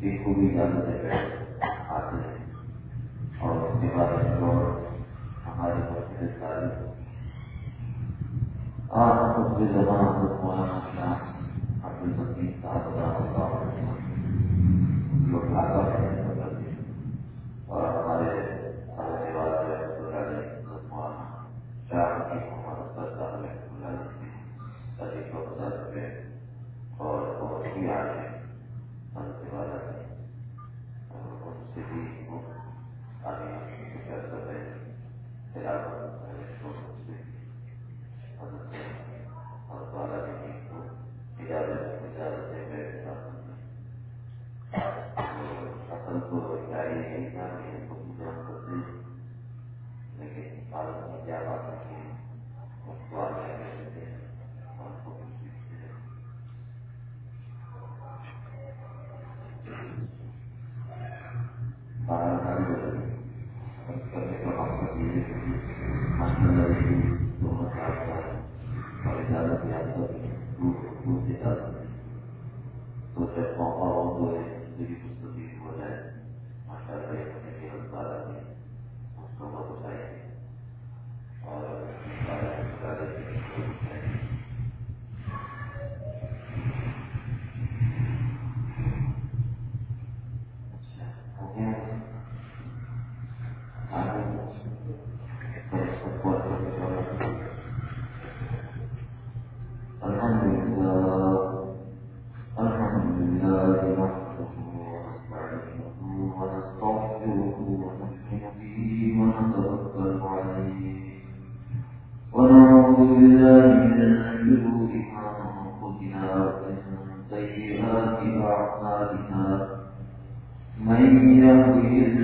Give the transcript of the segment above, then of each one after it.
یہ پوری اجازت ہے آتے ہیں اور اس کے بعد ہمارے پاس سارے آپ اس کے زبان کو 加到这里。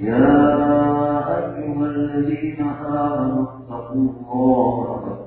يا أيها الذين آمنوا اتقوا الله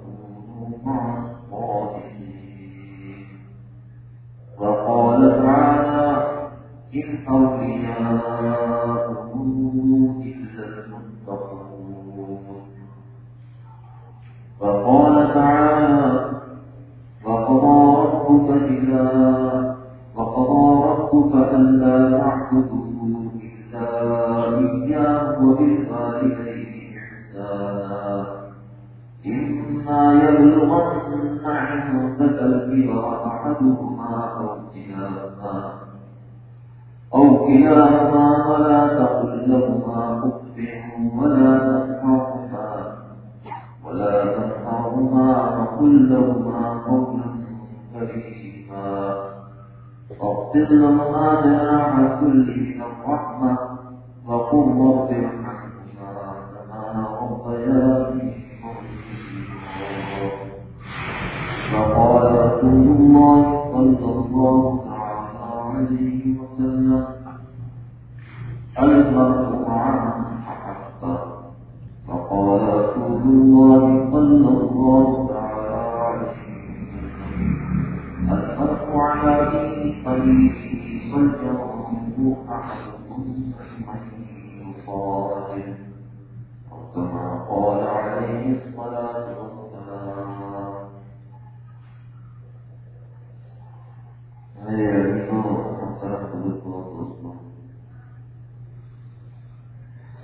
ربهما أو كلاهما تقل لهما ولا ولا وقل لهما قولا كريما. لهما جناح كل الرحمة وقل رب ارحمهما كما ربيانا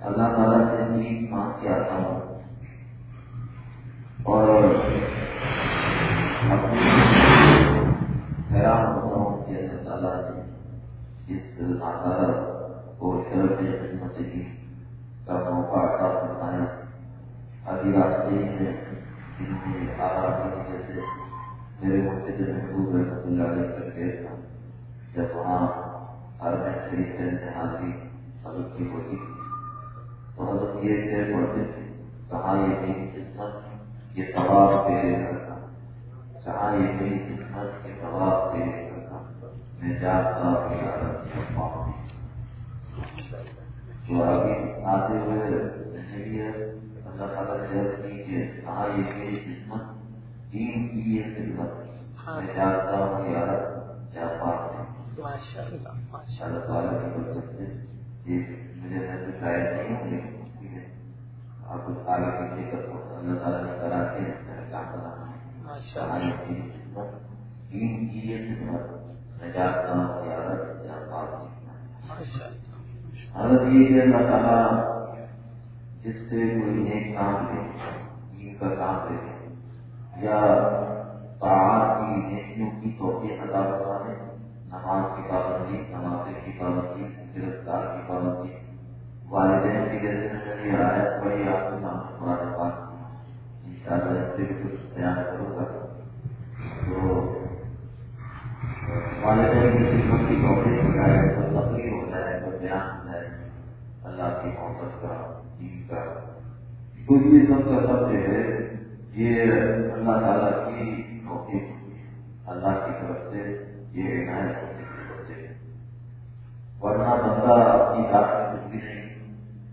اللہ تعالیٰ سے نیک مانگ اور حیران ہوتا ہوں کہ اللہ تعالیٰ اس آزادہ جب وہاں ہر میں شریف سے امتحان کی حضرت کی ہوتی تو حضرت یہ شعر پڑھتے تھے کہاں یہ میری قسمت یہ طباف تیرے گھر کا کہاں یہ میری قسمت یہ طباف تیرے گھر کا میں جاتا ہوں جو ابھی آتے ہوئے اللہ تعالیٰ سے عرض کی کہ کہاں یہ میری قسمت دین کی یہ خدمت۔ میں جاتا ہوں یار جا پاتے کر اللہ کہ اللہ تعالیٰ جس سے کوئی نیک کام لے دین کا کام لے یا طاعت کی نیکیوں کی توفیق عطا کرتا ہے نماز کی پابندی نماز کی پابندی گرفتار کی پابندی والدین کی جیسے میں نے یہ آیت پڑھی، آپ کے سامنے قرآن پاک ان شاء اللہ اس سے بھی کچھ بیان کروں گا۔ تو، والدین کی خدمت کی توفیق ہو جائے تو تقریر ہو جائے تو بیان ہو جائے۔ اللہ کی محبت کا، دین کا۔ تو یہ سب کا سب جو ہے، یہ اللہ تعالیٰ کی توفیق ہوتی ہے۔ اللہ کی طرف سے یہ عنایت ہونے کی وجہ ہے ورنہ بندہ اپنی ذات میں کچھ بھی نہیں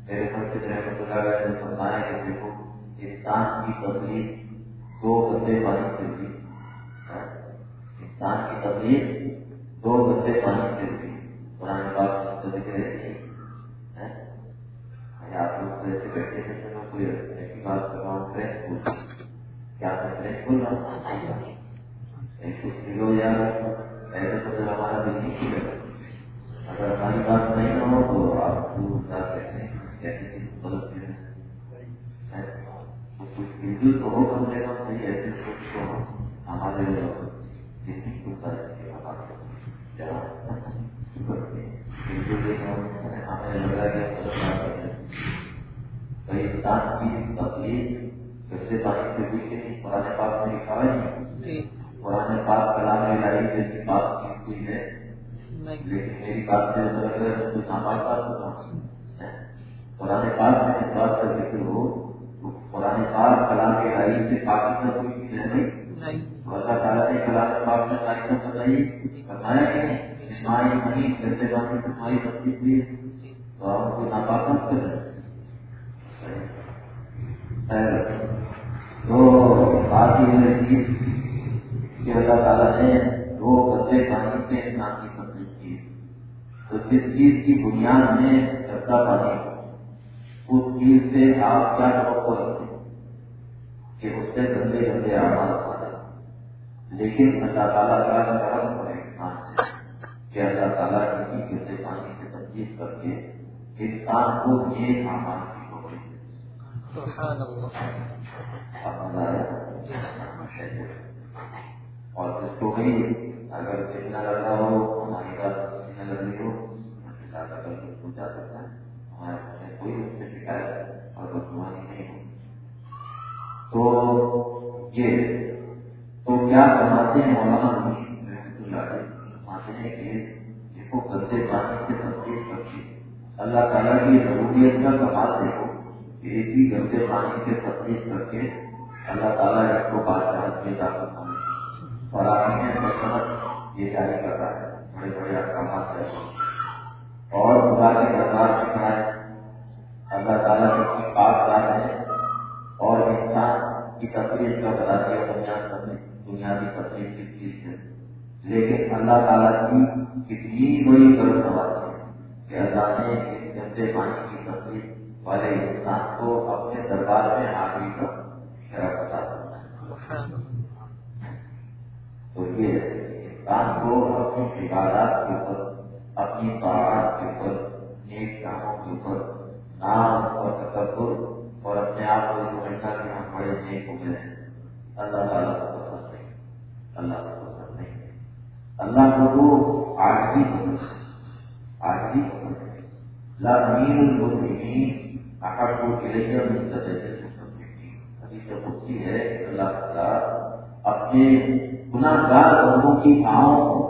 میرے گھر سے رحمت اللہ علیہ نے فرمایا کہ دیکھو، انسان کی تکلیف دو گندے پانی سے ہوئی انسان کی تکلیف دو گندے پانی سے ہوئی قرآن پاک سے ذکر ہے یعنی آپ لوگ ایسے بیٹھے ہیں تو میں کوئی ایسی بات کر یعنی رہا ہوں فریش بول کیا میں فریش بول رہا ہوں کچھ کلو یا ایسے تو ہمارا دل نہیں کھلے اگر ہماری بات نہیں نہ ہو تو آپ کو ہندو تو ہو کم سے کم صحیح ایسے ہمارے ہندو ہمیں کی تکلیف پانی سے نہیں؟ قرآن پاک میں لکھا ہے۔ نہیں قرآن پاک کلام لائی جیسی بات ہوئی ہے لیکن میری بات سے کچھ سامان بات ہوتا قرآن پاک میں اس بات کا ذکر ہو تو قرآن پاک کلام کے لائی سے پاکی کا کوئی چیز ہے نہیں۔ اللہ تعالیٰ نے کلام پاک میں سب بتائی بتایا کہ اسماعی منی گندے پانی سے تمہاری تکلیف ہوئی تو آپ کو ناپاک مت کر رہے تو بات یہ ہے کہ اللہ تعالیٰ نے دو گندے پانی سے انسان کی تکلیف کی تو جس چیز کی بنیاد میں گندا پانی اس چیز سے آپ کیا توقع رکھتے کہ اس سے گندے گندے آواز آ جائے لیکن اللہ تعالیٰ کا کرم کرے انسان سے کہ اللہ تعالیٰ کسی گندے پانی سے تکلیف کر کے انسان کو یہ سامان کی اور جس کو بھی اگر کتنا لگ رہا ہو ہماری بات کتنے لگ رہی ہو کر سکتا ہے۔ ہمارے گھر میں کوئی اس سے شکایت اور بدگمانی نہیں۔ ہو تو یہ، تو کیا فرماتے ہیں مولانا رحمت اللہ علیہ؟ فرماتے ہیں کہ دیکھو گندے پانی سے تبدیل کرتی اللہ تعالیٰ کی ضروریت کا کمال دیکھو، کہ ایک ہی گندے پانی سے تفریح کر کے اللہ تعالیٰ اس کو بادشاہ میں داخل ہونے اور آپ نے سلطنت یہ جاری کر رہا ہے۔ بڑے بڑے احکامات ہے اور خدا کے دربار میں ہے اللہ تعالیٰ کی بات رات ہے اور انسان کی تفریح کا بتا دیا بنیاد بنیادی تفریح کی چیز ہے۔ لیکن اللہ تعالیٰ کی کتنی بڑی غلط سوال ہے کہ اللہ نے اس گندے پانی کی تفریح والے انسان کو اپنے دربار میں حاضری کا شرف بتا سکتا تو یہ انسان کو اپنی عبادات کے اوپر اپنی طاعت کے اوپر نیک کاموں کے اوپر نام اور تکبر اور اپنے آپ کو سمجھنا کہ ہم بڑے نیک ہو گئے ہیں اللہ تعالیٰ کو پسند نہیں اللہ کو پسند نہیں اللہ کو وہ آج بھی پسند امین المسلمین احب الیہ من صدق المسلمین حدیث قدسی ہے اللہ تعالیٰ اپنے گناہ گار بندوں کی آہوں کو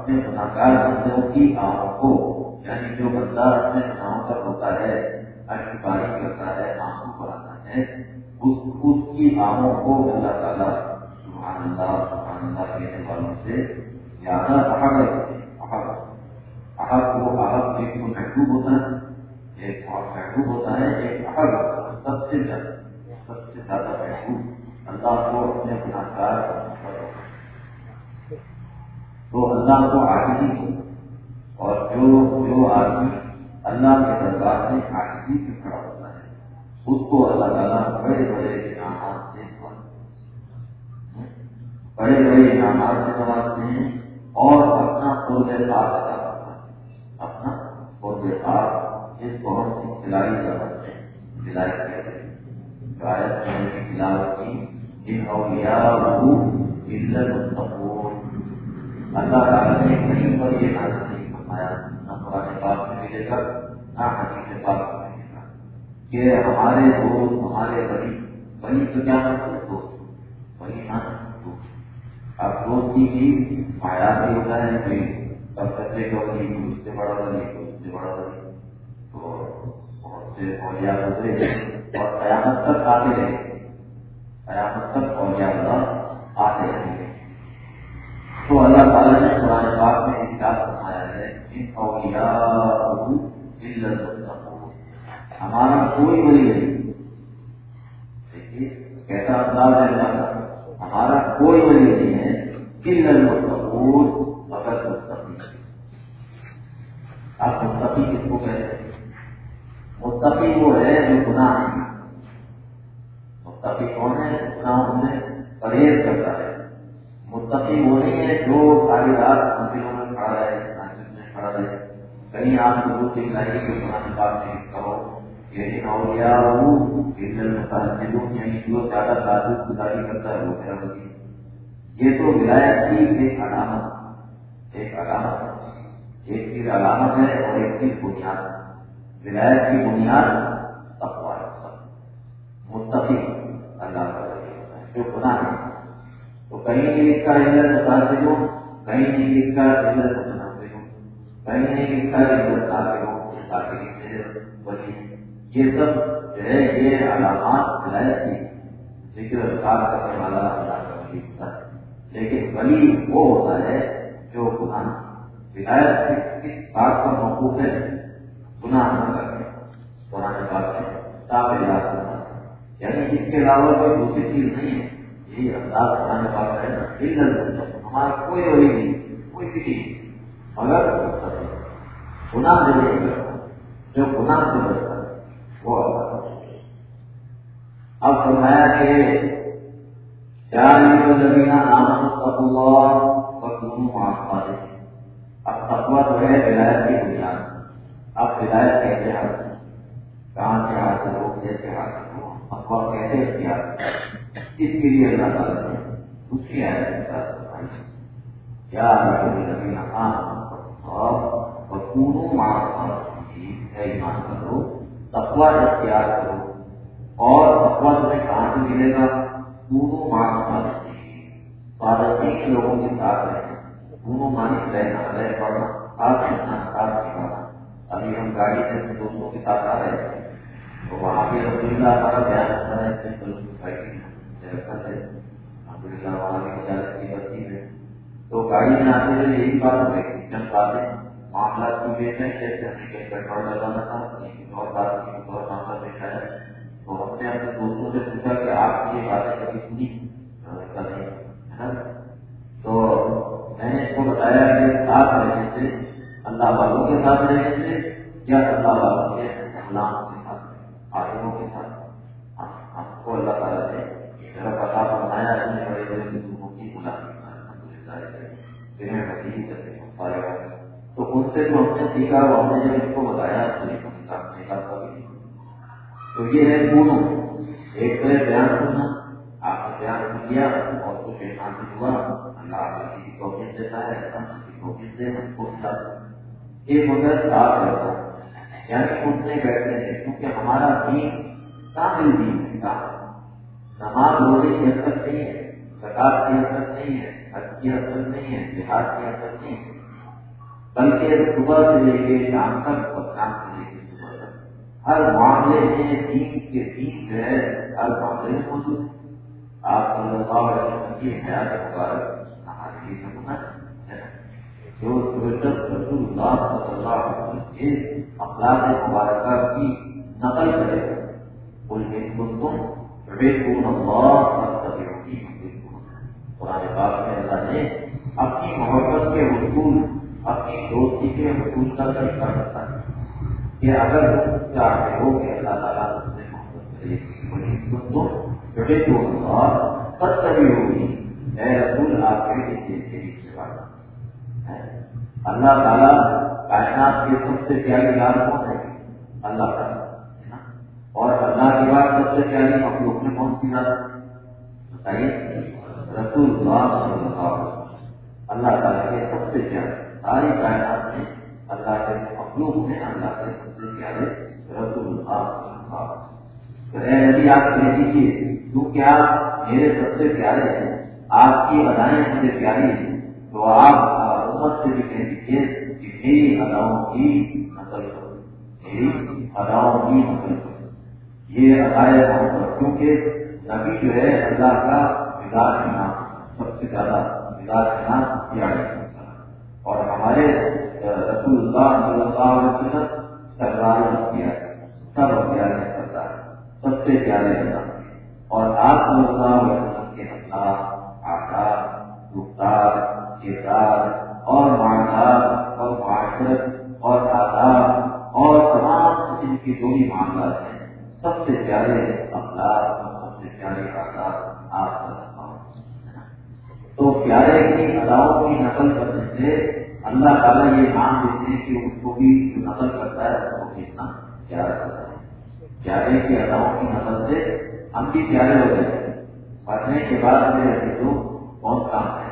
اپنے گناہ بندوں کی آہوں کو یعنی جو بندہ اپنے گناہوں پر ہوتا ہے اشک باری کرتا ہے، آنکھوں پر آتا ہے، اس اس کی آہوں کو اللہ تعالیٰ سبحان اللہ سبحان اللہ کہنے والوں سے زیادہ احب رکھتے ہیں۔ احب احب وہ احب ایک تو محبوب ہوتا ہے، ایک اور محبوب ہوتا ہے، ایک احب ہوتا ہے، سب سے زیادہ، سب سے زیادہ محبوب۔ اللہ کو اپنے گناہ گار تو اللہ کو آگے ہی اور جو جو آدمی اللہ کے دربار میں آگے سے کھڑا ہوتا ہے، اس کو اللہ تعالیٰ بڑے بڑے انعامات سے بڑے بڑے انعامات سے نوازتے ہیں اور اپنا قرب خاص ادا کرتا ہے اپنا قرب خاص جس کو ہم سلائی سمجھتے ہیں سلائی کہتے ہیں گائب کرنے کی تلاوت کی جن اولیاء وہ عزت مستقور اللہ تعالیٰ نے کہیں پر یہ نازل نہیں فرمایا، نہ قرآن پاک میں ملے گا، نہ حدیث پاک میں ملے گا۔ کہ ہمارے دوست، ہمارے بڑی بڑی تو کیا مطلب دوست۔ بڑی نہ دوست۔ اب دوستی کی مایا بھی ہوتا ہے کہ کب بچے کا ولی اس سے بڑا ولی اس سے بڑا ولی۔ تو بہت سے اولیاء گزرے اور قیامت تک آتے رہے قیامت تک اولیاء اللہ آتے رہیں گے۔ تو اللہ تعالیٰ نے قرآن پاک میں انکار فرمایا ہے ان اولیاء ہمارا کوئی ولی نہیں۔ دیکھیے، کیسا انداز ہے اللہ کا ہمارا کوئی ولی نہیں ہے کل المتقون، مگر مستقی آپ مستقی کس کو کہتے ہیں؟ مستقی وہ ہے جو گناہ نہیں۔ مستقی کون ہے؟ گناہوں میں پرہیز کرتا ہے۔ مستقی وہ نہیں ہے جو ساری رات مندروں میں کھڑا رہے مسجد میں کھڑا رہے کہیں آپ کو دوسری لائے کہ قرآن پاک میں کہو۔ یہ اولیاء یعنی جو زیادہ تعداد گزاری کرتا ہے، وہ میرا وزیر یہ تو ولایت کی ایک علامت ایک علامت ایک چیز علامت ہے اور ایک چیز بنیاد ولایت کی بنیاد تقوا مستقی اللہ کا جو گناہ ہے۔ تو کہیں نہیں لکھا عزت متاثر ہو کہیں نہیں لکھا عزت متناسب ہو کہیں نہیں لکھا عزت کافی ہو کافی بلی یہ سب جو ہے، یہ علامات ولایت کی ذکر اذکار کرنے والا اللہ کا ولی ہوتا ہے۔ لیکن ولی وہ ہوتا ہے جو گناہ ولایت کس بات پر موقوف ہے، گناہ نہ کرنے قرآن بات ہے صاف علاج کرنا یعنی اس کے علاوہ کوئی دوسری چیز نہیں ہے۔ یہی انداز قرآن پاک ہے نا ہمارا کوئی ولی نہیں، کوئی بھی نہیں۔ مگر گناہ جو نہیں کرتا جو گناہ سے بچتا ہے، وہ اب فرمایا کہ چار زمینہ آمن تقوا اور اب تقوا جو ہے ولایت کی بنیاد اب ولایت کیسے حاصل کہاں سے حاصل ہو کیسے حاصل ہو تقوا کیسے اختیار اس کے لیے اللہ تعالیٰ نے اس کی آیت کے ساتھ بتائی کیا زمینہ آمن اور پورو ہے ایمان کرو تقوا اختیار کرو اور تقوا تمہیں کہاں سے ملے گا؟ پورو مان پارسی کے لوگوں کے ساتھ رہے دونوں مانی رہنا رہ پڑنا ساتھ رہنا ساتھ نکالنا ابھی ہم گاڑی سے اپنے دوستوں کے ساتھ آ رہے تھے تو وہاں پہ رسول اللہ ہمارا بیان ہوتا ہے الحمد للہ وہاں کی اجازت کی بچی ہے۔ تو گاڑی میں آتے ہوئے یہی بات ہو گئی۔ جب باتیں معاملات کی بیچ ہیں جیسے ہمیں کہیں پیٹرول لگانا تھا۔ کہیں اور بات کی اور معاملہ دیکھا ہے۔ تو ہم نے اپنے دوستوں سے پوچھا کہ آپ کی یہ باتیں کبھی سنی؟ تو میں نے اس کو بتایا کہ ساتھ رہنے سے، اللہ والوں کے ساتھ رہنے سے، یا اللہ والوں کے اللہ سے جو ہم نے سیکھا، وہ ہم نے جب ان کو بتایا تو یہ ہے دونوں۔ ایک تو بیان سننا آپ نے بیان کیا اور کچھ حاصل ہوا۔ اللہ کسی کی توفیق دیتا ہے ہم کسی توفیق دے، ہم کو ایک ہوتا ہے۔ صاف رہتا یعنی اٹھنے بیٹھنے سے کیونکہ ہمارا دین کامل دین ہے۔ کامل نماز روزے کی حرکت نہیں ہے، زکات کی حرکت نہیں ہے، حج کی حرکت نہیں ہے، جہاد کی حرکت نہیں ہے۔ بلکہ صبح سے لے کے شام تک اور شام سے لے کے صبح تک۔ ہر معاملے میں دین کے دین جو ہے، ہر معاملے میں موجود ہے۔ آپ صلی اللہ علیہ وسلم کی حیات مبارک ہمارے لیے نمونہ جو رسول اللہ صلی اللہ علیہ وسلم کے اخلاق مبارکہ کی نقل کرے۔ گا کوئی ایک تم بیکون اللہ قرآن پاک میں اللہ نے اپنی محبت کے حصول اپنی دوستی کے حصول کا طریقہ کرتا ہے کہ اگر تم چاہتے ہو کہ اللہ تعالیٰ تم سے محبت کرے کوئی تم بیکون اللہ تب تبھی ہوگی۔ اے رسول، آپ کے لیے شریف سے بات اللہ تعالیٰ کائنات کے سب سے پیاری یاد کون ہے؟ اللہ تعالیٰ اور اللہ کے بعد سب سے پیاری مخلوق میں کون سی یاد بتائیے۔ رسول اللہ صلی اللہ علیہ وسلم۔ اللہ تعالیٰ کے سب سے پیارے ساری کائنات میں اللہ کے مخلوق میں اللہ کے سب سے پیارے رسول اللہ تو اے نبی، آپ کہہ دیجیے کیونکہ آپ میرے سب سے پیارے ہیں؟ آپ کی ادائیں مجھے پیاری ہیں۔ تو آپ امت سے بھی کہہ دیجیے کہ میری اداؤں کی نقل کرو۔ میری اداؤں کی نقل کرو۔ یہ ادائے محبت کیونکہ نبی جو ہے اللہ کا مزاج نام، سب سے زیادہ مزاج نام پیارے اور ہمارے رسول اللہ صلی اللہ علیہ وسلم سردار کیا سب پیارے سردار سب سے پیارے اللہ اور آپ صلی اللہ علیہ وسلم کے اخلاق آداب گفتار کردار اور معاملات اور معاشرت اور آداب اور تمام ان کی جو بھی معاملات ہیں، سب سے پیارے اخلاق اور سب سے پیارے آداب آپ تو پیارے کی اداؤں کی نقل کرنے سے اللہ تعالیٰ یہ نام دیتے ہیں کہ اس کو بھی نقل کرتا ہے اس کو کتنا پیارا کرتا ہے پیارے کی اداؤں کی نقل سے ہم بھی پیارے ہو گئے پڑھنے کے بعد میرے ابھی تو بہت کام ہے۔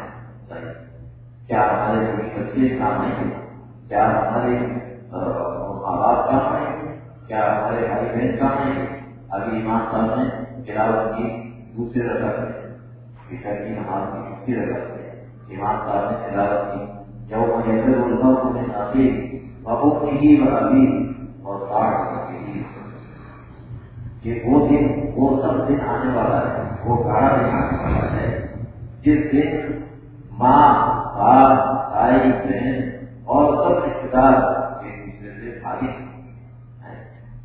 کیا ہمارے بچے کام آئیں گے کیا ہمارے ماں باپ کام آئیں گے کیا ہمارے بھائی بہن کام آئیں گے ابھی امام صاحب نے گراوٹ کی دوسرے رقم ہے کی نماز کی دوسری رقم ہے امام صاحب نے تلاوت کی اور کہ وہ دن، وہ سب دن آنے والا ہے، وہ دن آنے والا ہے، جس دن ماں، باپ، بھائی، بہن اور سب رشتے دار ایک دوسرے سے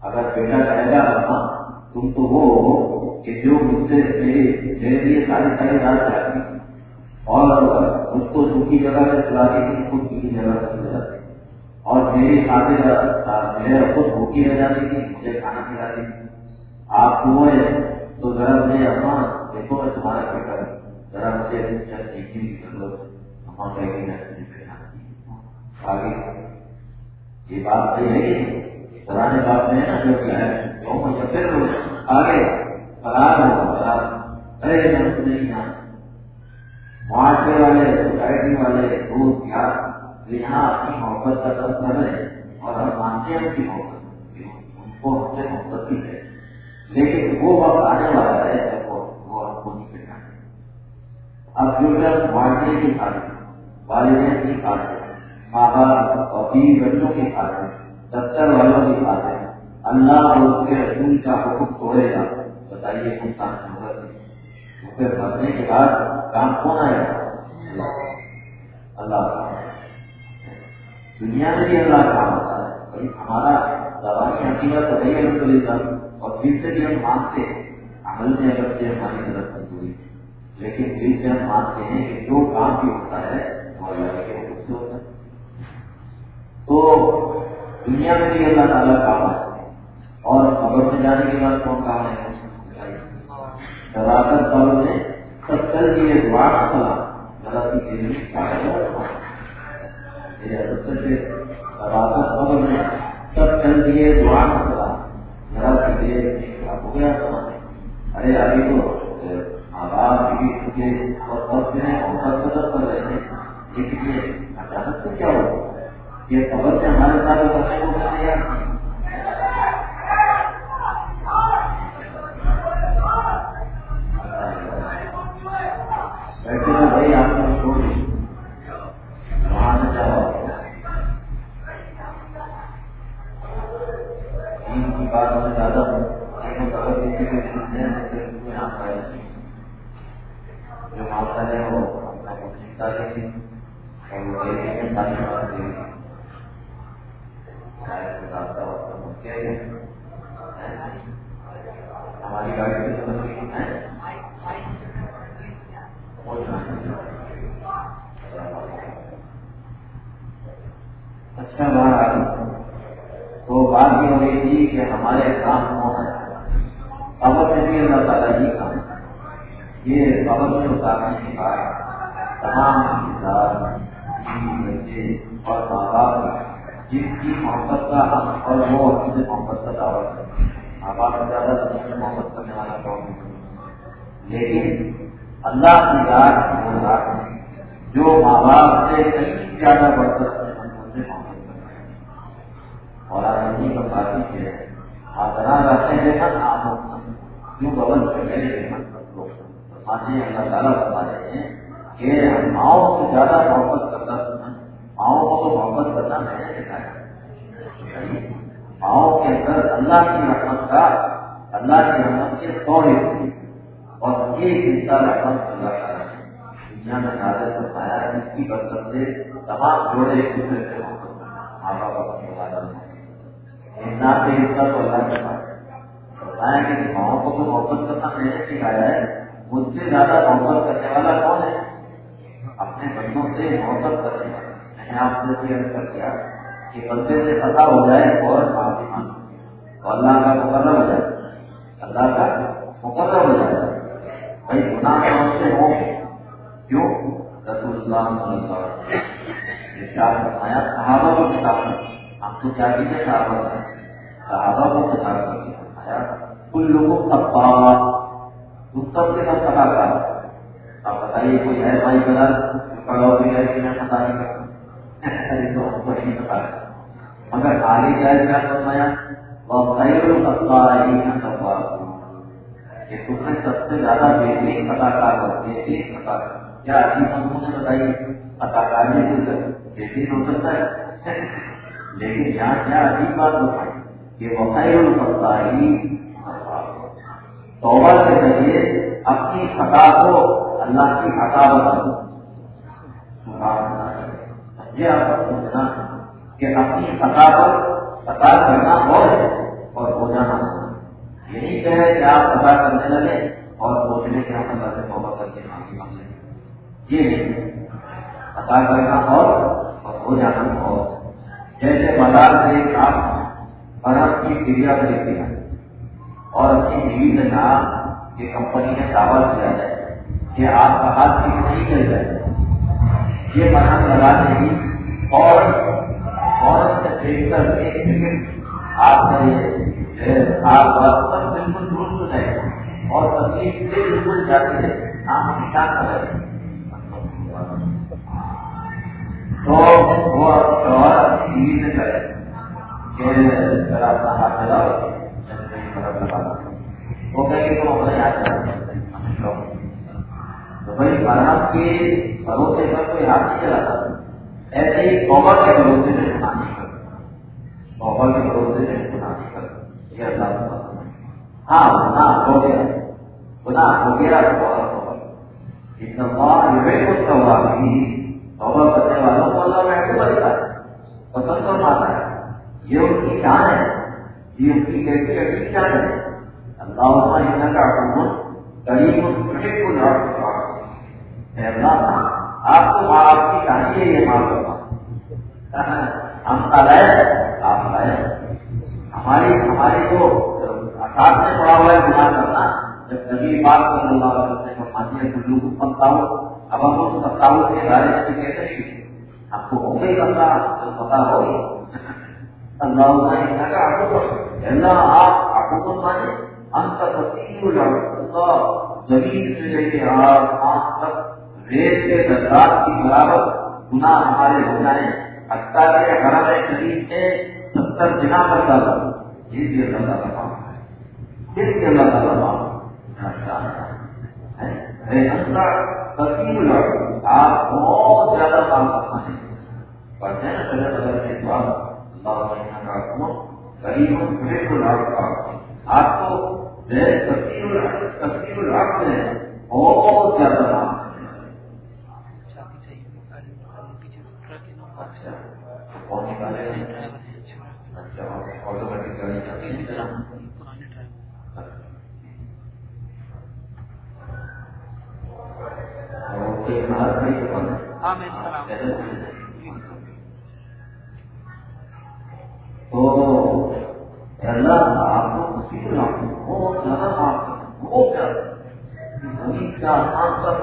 اگر بیٹا کہے گا، ماں، تم تو وہ ہو کہ جو مجھ سے میرے میرے لیے ساری ساری رات جاتی اور اس کو سوکھی جگہ پہ چلا دی خود کی جگہ پہ چل جاتی اور میری خاطر میرے خود بھوکی رہ جاتی تھی مجھے کھانا کھلاتی تھی آپ کو تو ذرا مجھے اپنا دیکھو میں تمہارا بیٹا ذرا مجھے چند سیکھنے کی ضرورت ہے۔ ہم کہیں گے آگے۔ یہ بات صحیح ہے کہ سرانے بات میں ہے نا جو کیا ہے کیوں پھر آگے فرار ہو فرار ارے نہیں جان معاشرے والے سوسائٹی والے دوست یار یہاں اپنی محبت کا درد کر رہے اور ہم مانتے ہیں ان کی محبت ان کو ہم سے محبت بھی ہے لیکن وہ وقت آنے والا ہے جب وہ ہم کو نہیں پہچانے اب جو لوگ معاشرے کی خاطر، والدین کی خاطر ماں باپ اور بیوی بچوں کی خاطر، دفتر والوں کی خاطر، اللہ اور اس کے رسول کا حکم توڑے گا۔ بتائیے انسان ہوگا پھر مرنے کے بعد کام کون آئے گا؟ اللہ۔ دنیا میں بھی اللہ کام ہوتا ہے۔ کبھی ہمارا زبانی حقیقت تو نہیں الحمد للہ اور دل سے بھی ہم مانتے ہیں۔ عمل میں اگر سے ہماری طرف کمزوری لیکن دل سے ہم مانتے ہیں کہ جو کام بھی ہوتا ہے وہ اللہ کے حکم سے ہوتا ہے۔ تو دنیا میں بھی اللہ تعالیٰ کام ہے۔ اور خبر میں جانے کے بعد کون کام ہے؟ زیادہ والوں نے سب کل دیے دعا سلا ذرا سی خبر میں سب کل دیے دعا ذرا گیا ارے ابھی تو بھی چکے اور سب اور سب قدر کر رہے ہیں۔ اچانک سے کیا ہوگا یہ خبر سے ہمارے ساتھ کرنے کو تیار بیٹھے تو بھائی آپ نے چھوڑ دی وہاں سے کیا ہوا دین کی بات میں زیادہ کسی کے یہاں پائے جو معاملہ ہے وہ اپنا کو چنتا کے اور وہ ساری بات دے راستہ وقت ہماری گاڑی کی سمجھ ہے اچھا بات تو بات یہ ہو رہی تھی کہ ہمارے کام کون ہے خبر سے بھی اللہ تعالیٰ جی کام یہ خبر میں اتارنے کے بعد تمام بچے اور ماں باپ جس کی محبت کا ہم اور وہ اپنے محبت کا دعویٰ کرتے ہیں۔ ماں باپ سے زیادہ محبت کرنے والا کون لیکن اللہ کی رات وہ رات جو ماں باپ سے کئی زیادہ بڑھ کر اور آدمی کا بات ہے آدرا رکھتے ہیں نا آپ کیوں ببل کرنے اللہ تعالیٰ بتا رہے ہیں کہ ماؤں سے زیادہ محبت کرتا تھا ماؤں کو تو محبت کرنا میں نے سکھایا ماؤں کے اندر اللہ کی رحمت کا، اللہ کی رحمت کے سوڑے اور ایک حصہ رحمت اللہ کا دنیا میں زیادہ بتایا اس کی برکت سے تمام جوڑے ایک دوسرے سے محبت ماں باپ اپنے والا انسان سے حصہ تو اللہ کے پاس۔ بتایا کہ ماؤں کو تو محبت کرنا میں نے سکھایا ہے۔ مجھ سے زیادہ محبت کرنے والا کون ہے؟ اپنے بچوں سے محبت کرنے والا۔ میں نے آپ سے کلیئر کر دیا کہ بندے سے پتا ہو جائے اور معافی مانگو تو اللہ کا مقرر ہو جائے۔ اللہ کا مقرر ہو جائے۔ بھائی گناہ کون سے ہو کیوں؟ رسول اللہ صلی اللہ علیہ وسلم۔ ارشاد فرمایا، صحابہ کو کتاب ہم تو کیا کیجیے صحابہ صحابہ کو کتاب کر۔ کے فرمایا کل لوگوں کا تم سب سے سب پتا کر آپ بتائیے کوئی ہے بھائی بدل پڑھو بھی ہے کہ میں پتا نہیں کرتا تو ہم کو نہیں پتا مگر آگے کیا کیا فرمایا؟ وہ خیر سفا کہ تم نے سب سے زیادہ بہترین پتا کار ہو بہترین پتا کیا عجیب ہم نے بتائیے پتا کار نہیں مل سکتا بہترین ہو سکتا ہے۔ لیکن یہاں کیا عجیب بات بتائی کہ وہ خیر سفا توبہ کے ذریعے اپنی خطا کو اللہ کی خطا بتا یہ آپ سوچنا کہ اپنی خطا پر خطا کرنا اور ہے اور ہو جانا۔ یہی کہ کہ آپ خطا کرنے لگے اور سوچنے کے ہم اللہ سے توبہ کر کے معافی مانگ لیں یہ نہیں خطا کرنا اور اور ہو جانا اور۔ جیسے بازار سے آپ برف کی کریا خریدتے ہیں اور اپنی بیوی نے کہا کہ کمپنی نے دعویٰ کیا ہے کہ آپ کا ہاتھ ٹھیک نہیں چل جائے۔ یہ مرحم لگا دیں گی اور عورت سے دیکھ کر ایک سیکنڈ آپ کا آپ پر بالکل درست ہو جائے۔ اور تکلیف سے بالکل جاتی ہے۔ آپ کیا کر رہے ہیں تو وہ شوہر اپنی بیوی سے کرے کہ اگر آپ ہاتھ چلاؤ۔ وہ کہیں تو ہمیں یاد تو بھائی کے بھروسے پر کوئی ہاتھ نہیں چلاتا ایسے ہی کے بھروسے سے گناہ نہیں کرتا کے بھروسے سے گناہ نہیں کرتا یہ اللہ ہاں گناہ ہو گیا گناہ ہو گیا اتنا توبہ کرنے والوں کو اللہ ہے پسند فرماتا ہے یہ ان کی جان ہے یہ کی کیفیت کی ہے؟ اللہ کا حکومت قریب اللہ، آپ کو ماں آپ کی چاہیے یہ ماں کرنا ہم کا آپ ہماری ہماری جو میں پڑا ہوا ہے، گناہ کرنا، جب نبی بات کر اللہ علیہ وسلم فرماتی ہے کلو کو اب ہم لوگ ستاؤ کے بارے میں کیسے نہیں آپ کو ہو گئی کرنا پتا ہوگی۔ اللہ کا حکومت آپ حکومت مانے انت تفصیل اللہ زمین سے لے کے آسمان تک ریت کے درجات کی برابر گناہ ہمارے ہو جائیں۔ حتیٰ کے حرم شریف سے ستر دنا کر ڈالا یہ بھی اللہ تعالیٰ کام ہے۔ پھر بھی اللہ تعالیٰ کام ہے۔ تقسیم آپ بہت زیادہ کام کرنا ہے پڑھتے ہیں نا پہلے بدل بعد اللہ کا حکم غریب بالکل آپ کو تقسیم الحق میں بہت زیادہ کام اچھا اور نکالے اچھا آٹومیٹک گاڑی چلتی تو اللہ آپ کو مصیبت بہت زیادہ معاف کر بہت زیادہ زمین کا آسمان پر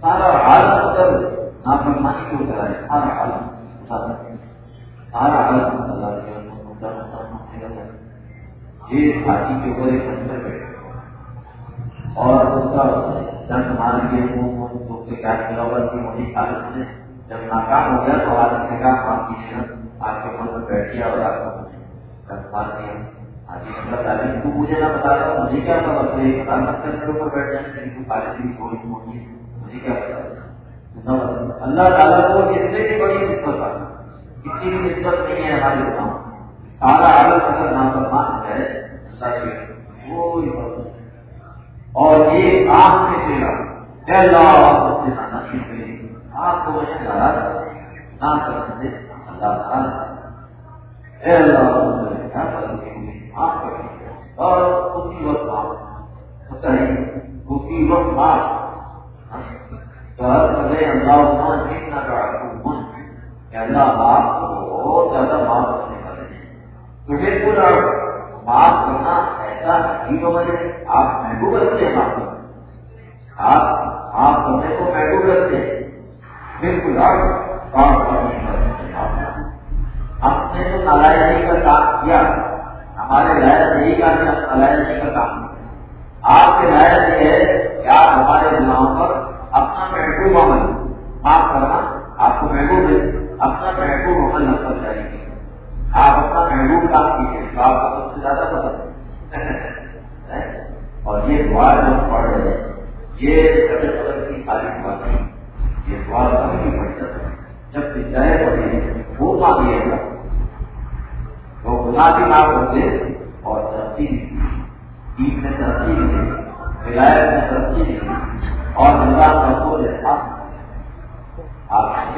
سارا حالت کر نافرمانی کو کرائے سارا حالت سارا حالت اللہ کے یہ ہاتھی کے اوپر ایک پتھر بیٹھے اور اس کا جنگ مار کے وہ کیا کیا ہوا کہ مجھے حالت سے جب ناکام ہو گیا تو آدمی نے کہا، آپ کی شرط آپ کے من میں بیٹھ گیا اور آپ کو مار دیا۔ بتا تعلیم تو مجھے نہ بتا رہا مجھے کیا پتا بس یہ پتا مت کر اوپر بیٹھ جائیں لیکن کالج کی تھوڑی موٹی مجھے کیا پتا؟ اللہ تعالیٰ کو اس سے بھی بڑی نسبت آ کسی بھی نسبت نہیں ہے ہمارے کام سارا عالم اگر نافرمان ہے، اللہ کے کوئی اور یہ آنکھ میں تیرا اللہ آپ کو مجھے ناراض نہ کر سکتے اللہ تعالیٰ۔ اے اللہ کیا کرو گے اور اسی وقت آپ اسی وقت آپ اللہ آپ کو بہت زیادہ معاف کرنے والے ہیں تو بالکل آپ معاف کرنا ایسا عجیب وجہ آپ محبوب رکھتے ہیں معاف آپ معاف کرنے کو محبوب رکھتے ہیں بالکل آپ کام کرنے ہم نے تو نالائکی کا کام کیا ہمارے لائن یہی کہا کہ ہم کا کام آپ کے لائن یہ ہے کہ آپ ہمارے گناہوں پر اپنا محبوب عمل، معاف کرنا، آپ کو محبوب ہے اپنا محبوب عمل نقل جاری کیجیے آپ اپنا محبوب کام کیجیے تو آپ کو سب سے زیادہ پسند ہے اور یہ دعا جو پڑھ رہے ہیں، یہ سب قدر کی خالی بات نہیں، یہ دعا سب کی پڑھ جاتا ہے۔ جب چاہے پڑھے وہ مانگیے گا وہ گناہ بھی معاف ہوتے اور ترقی عید میں ترقی ملے ولایت میں ترقی ملے اور اللہ کا قول آپ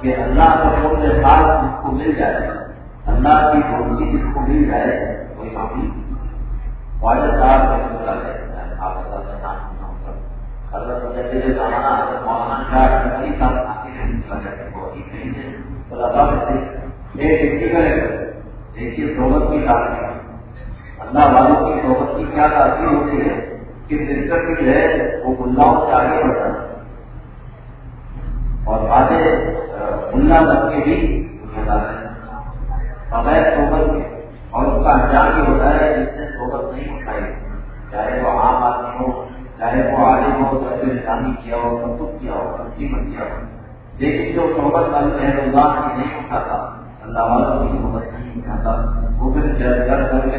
کہ اللہ کا قول جس کو مل جائے۔ اللہ کی دوستی جس کو مل جائے کوئی معافی والد صاحب آپ حضرت جیسے زمانہ مولانا کا ایک کرے دیکھیے، صحبت کی تعلیم اللہ والوں کی صحبت کی کیا تاثیر ہوتی ہے کہ سسٹر کی جو ہے وہ گناؤں سے آگے بڑھتا ہے۔ اور آگے ملا بن کے بھی بغیر صحبت کے۔ اور اس کا انجام یہ ہوتا ہے جس سے صحبت نہیں اٹھائی، چاہے وہ عام آدمی ہو، چاہے وہ عالم ہو چاہے نظامی کیا ہو، سب کچھ کیا ہو قیمت کیا ہو لیکن جو صحبت والے ہیں اللہ کی نہیں اٹھاتا، اللہ والوں کی صحبت وہ پھر کر کے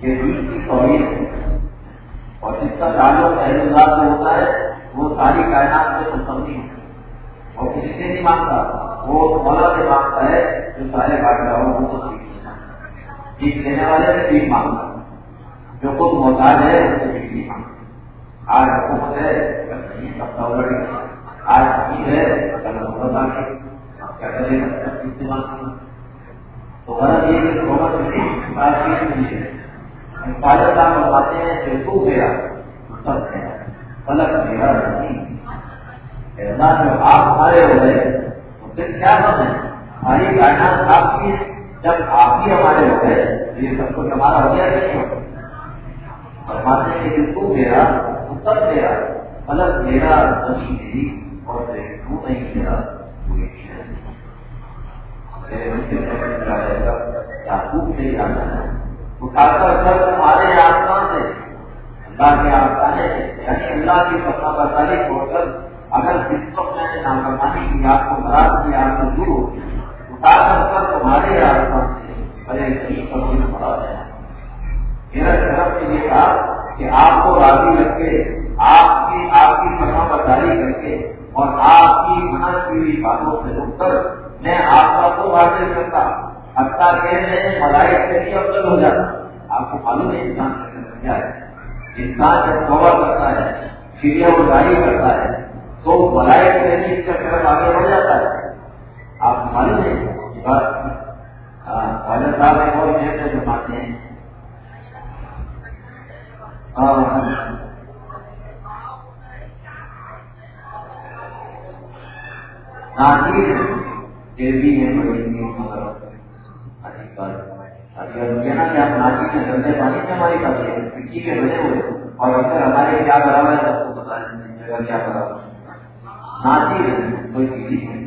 یہ کی ہے اور جس کا تعلق اہل اللہ ہوتا ہے۔ وہ ساری کائنات سے ہے اور کسی سے نہیں مانگتا وہ مولا سے مانگتا ہے جو سارے بادشاہوں کو تو سیکھ سیکھ دینے والے سے سیکھ مانگتا جو خود محتاج ہے اس سے سیکھ نہیں مانگتا آج حکومت ہے۔ آج عید ہے کل محبت آ گئی کیا کرے گا استعمال کرنا تو غلط یہ کہ محبت حفاظت آپ بتاتے ہیں کہ تو گیا سب ہے غلط میرا نہیں اللہ جو آپ ہمارے ہو گئے تو پھر کیا بات ہے ہماری کائنات آپ کی ہے جب آپ ہی ہمارے ہو گئے تو یہ سب کچھ ہمارا ہو گیا نہیں ہوگا فرماتے ہیں کہ تو میرا سب میرا غلط میرا نہیں میری اور نہیں تمہارے آسمان سے۔ اللہ کے یعنی اللہ کی کر اگر جس وقت میں نے کی، آپ کو مراد کی آپ کو دور ہوتی اٹھا کر تمہارے آسمان سے۔ مراد ہے۔ میرا طرف کے لیے آپ کہ آپ کو راضی رکھ کے آپ کی آپ کی فرما برداری کر کے اور آپ کی منع کی ہوئی باتوں سے رک کر میں آپ کا تو حاصل کرتا حتیٰ کہ میں ملائی سے بھی افضل ہو جاتا آپ کو معلوم ہے انسان کیا ہے۔ انسان جب کور کرتا ہے، چڑیا ارداری کرتا ہے، تو ملائی سے بھی اس کا طرف آگے بڑھ جاتا ہے۔ آپ کو معلوم ہے یہ بات حضرت صاحب ایک اور جیب میں بھی بڑی کہنا کہ آپ ناچی میں گندے پانی سے ہماری مٹی کے بنے ہوئے اور اکثر ہمارے کیا کرا ہوا ہے سب کو پتا جگہ کیا کرا ناچی کوئی چیز ہے۔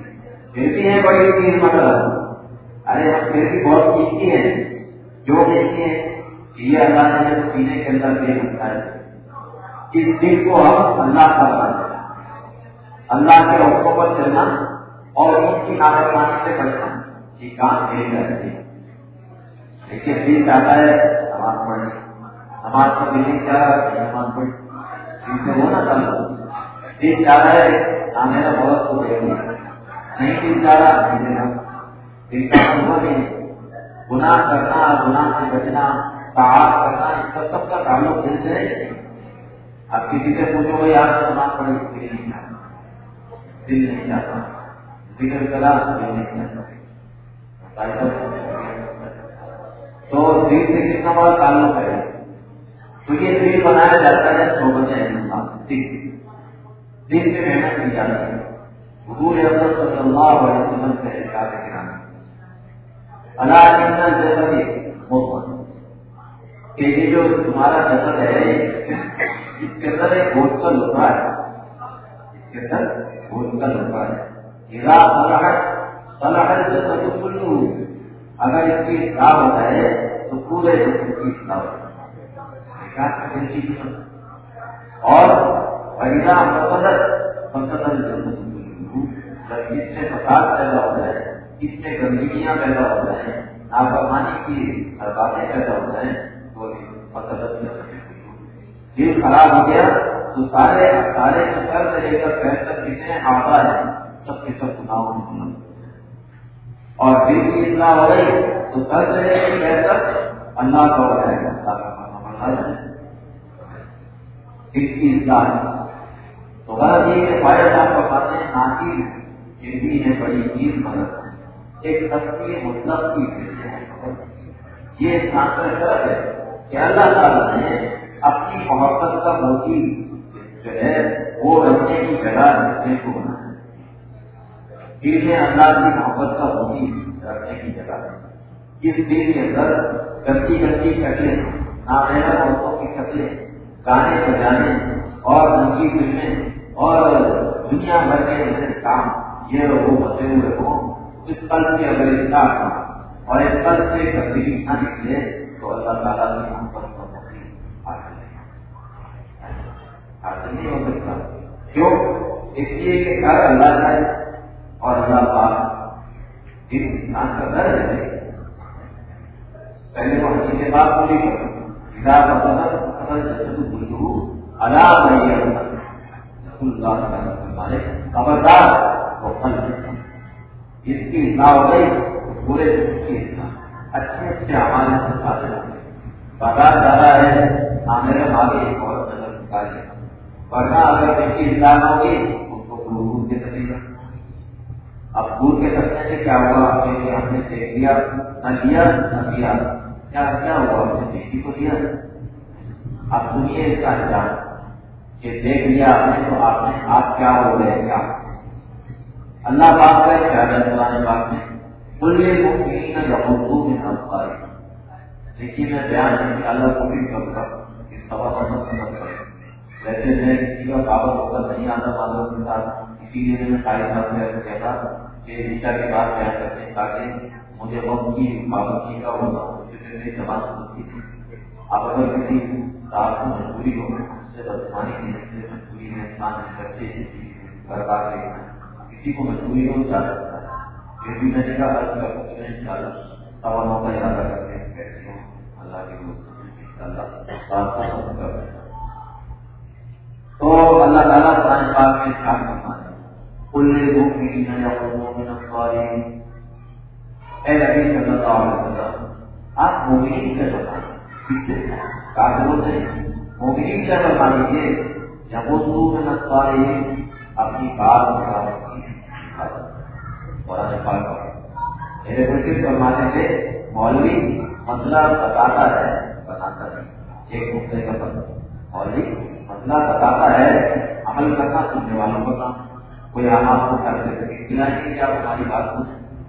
پھر بھی ہے بڑی چیز مگر ارے، ہم پھر بھی بہت قیمتی ہیں۔ جو دیکھتے ہیں، یہ اللہ نے جو پینے کے اندر دے رکھا ہے۔ اس دل کو ہم اللہ کا اللہ کے حقوں پر چلنا اور ان کی ناگر پانی سے بچنا یہ کام میرے کرتے ہیں۔ لیکن دل چاہتا ہے نماز پڑھنے نماز کا دل نہیں چاہ رہا نماز پڑھ دل سے ہونا چاہتا دل چاہ ہے نہ میرا بہت کو دے نہیں دل چاہ رہا نہیں دل کا انوبھو نہیں گناہ کرنا، گناہ سے بچنا تعار کرنا اس کا سب کا تعلق دل سے نہیں اب کسی سے پوچھو بھائی، آپ نماز پڑھے دل نہیں چاہتا دل نہیں چاہتا۔ ذکر کرا دل تو دل سے کتنا بڑا تعلق ہے؟ تو یہ دل بنایا جاتا ہے سو بجے دل سے محنت کی جاتی ہے۔ حضور اعظم صلی اللہ علیہ وسلم سے احساس کرانا اللہ جتنا جیسا کہ یہ جو تمہارا جسد ہے، اس کے اندر ایک بہت کا لکھا ہے۔ اس کے اندر بہت کا لکھا ہے۔ یہ اگر اس کی اصلاح ہو جائے تو پورے جسم کی اصلاح ہو جائے اور فریدا مقدر مقدر جب اس سے فساد پیدا ہو جائے، اس سے گندگیاں پیدا ہو جائیں نافرمانی کی باتیں پیدا ہو جائیں تو مقدر دل خراب ہو گیا تو سارے سارے سفر سے لے کر پیر تک جتنے آتا ہے سب کے سب گناہوں میں اور دل کی اطلاع ہو گئی تو سر سے لے کے پیر تک اللہ کا ہو جائے گا اللہ کا مانا بڑھا جائے۔ دل کی اطلاع تو غلط یہ کہ فائدہ صاحب کا باتیں ناچی زندگی ہے۔ بڑی چیز مدد ہے۔ ایک سستی مطلب کی یہ سانسر شرط ہے کہ اللہ تعالیٰ نے اپنی محبت کا موتی جو ہے، وہ رکھنے کی جگہ رکھنے کو بنایا دل میں اللہ کی محبت کا موتی رکھنے کی جگہ ہے۔ اس دل کے اندر گندی گندی شکلیں نامحرم عورتوں کی شکلیں، گانے بجانے اور ننگی فلمیں اور دنیا بھر کے ایسے کام، یہ وہ بسے ہوئے ہوں اس پل سے اگر اطلاع ہو اور اس پل سے گندگی نہ نکلے تو اللہ تعالیٰ کی محبت کا موتی حاصل نہیں حاصل نہیں ہو سکتا۔ کیوں؟ اس لیے کہ گھر اللہ کا ہے اور اللہ پاک اس انسان کا در ہے، پہلے وہ ہم سے بات پوری کا اصل بلو نہیں خبردار وہ پھل اس کی اطلاع ہو گئی پورے کی اطلاع اچھے اچھے ہمارے سے بازار زیادہ ہے میرے آگے ایک اور نظر ورنہ اگر اس کی اطلاع نہ ہوگی، اس کو اب دور کے سکتے سے کیا ہوا؟ آپ کہ ہم نے دیکھ لیا نہ لیا؟ نہ دیا؟ کیا کیا ہوا؟ ہم نے بیٹی کو دیا اب سنیے اس کا انجام کہ دیکھ لیا آپ نے تو آپ نے آپ کیا ہو گئے کیا؟ اللہ بات کا کیا ہے بات میں کل ممکن نہ رہو میں ہم پائے لیکن میں بیان نہیں اللہ کو بھی کرتا کہ سوا پڑھنا سمجھ پڑے ویسے میں کسی کا کاغذ ہو نہیں آتا معلوم کے ساتھ اسی لیے میں ساری بات میں کہتا کہ رشتہ کے بعد بیان کرتے ہیں تاکہ مجھے وقت کی پابندی کا ہوگا؟ جسے میری زبان سمجھتی تھی اب اگر کسی صاحب کو مجبوری ہو سے بدمانی کی سے مجبوری میں انسان بچے گھر بار لے کسی کو مجبوری ہو جا سکتا ہے۔ پھر بھی میں نے کہا عرض کا کچھ نہیں چالا سوا نو کا ارادہ کرتے ہیں۔ اللہ کے اللہ تعالیٰ قرآن پاک میں خیال کرنا ہے۔ کل مومنین یقومون من الصالحین اے نبی صلی اللہ علیہ وسلم. آپ مومنین سے بتائیں کافروں سے مومنین سے بتا دیجیے یقومون من الصالحین اپنی بات بتا قرآن پاک میرے مشکل فرمانے سے مولوی مسئلہ بتاتا ہے. بتاتا نہیں ایک مدعے کا مطلب. مولوی مسئلہ بتاتا ہے. عمل کرنا، سننے والوں کو کام. کوئی ہم آپ کو کرتے تھے کھلائیں کیا ہماری بات سن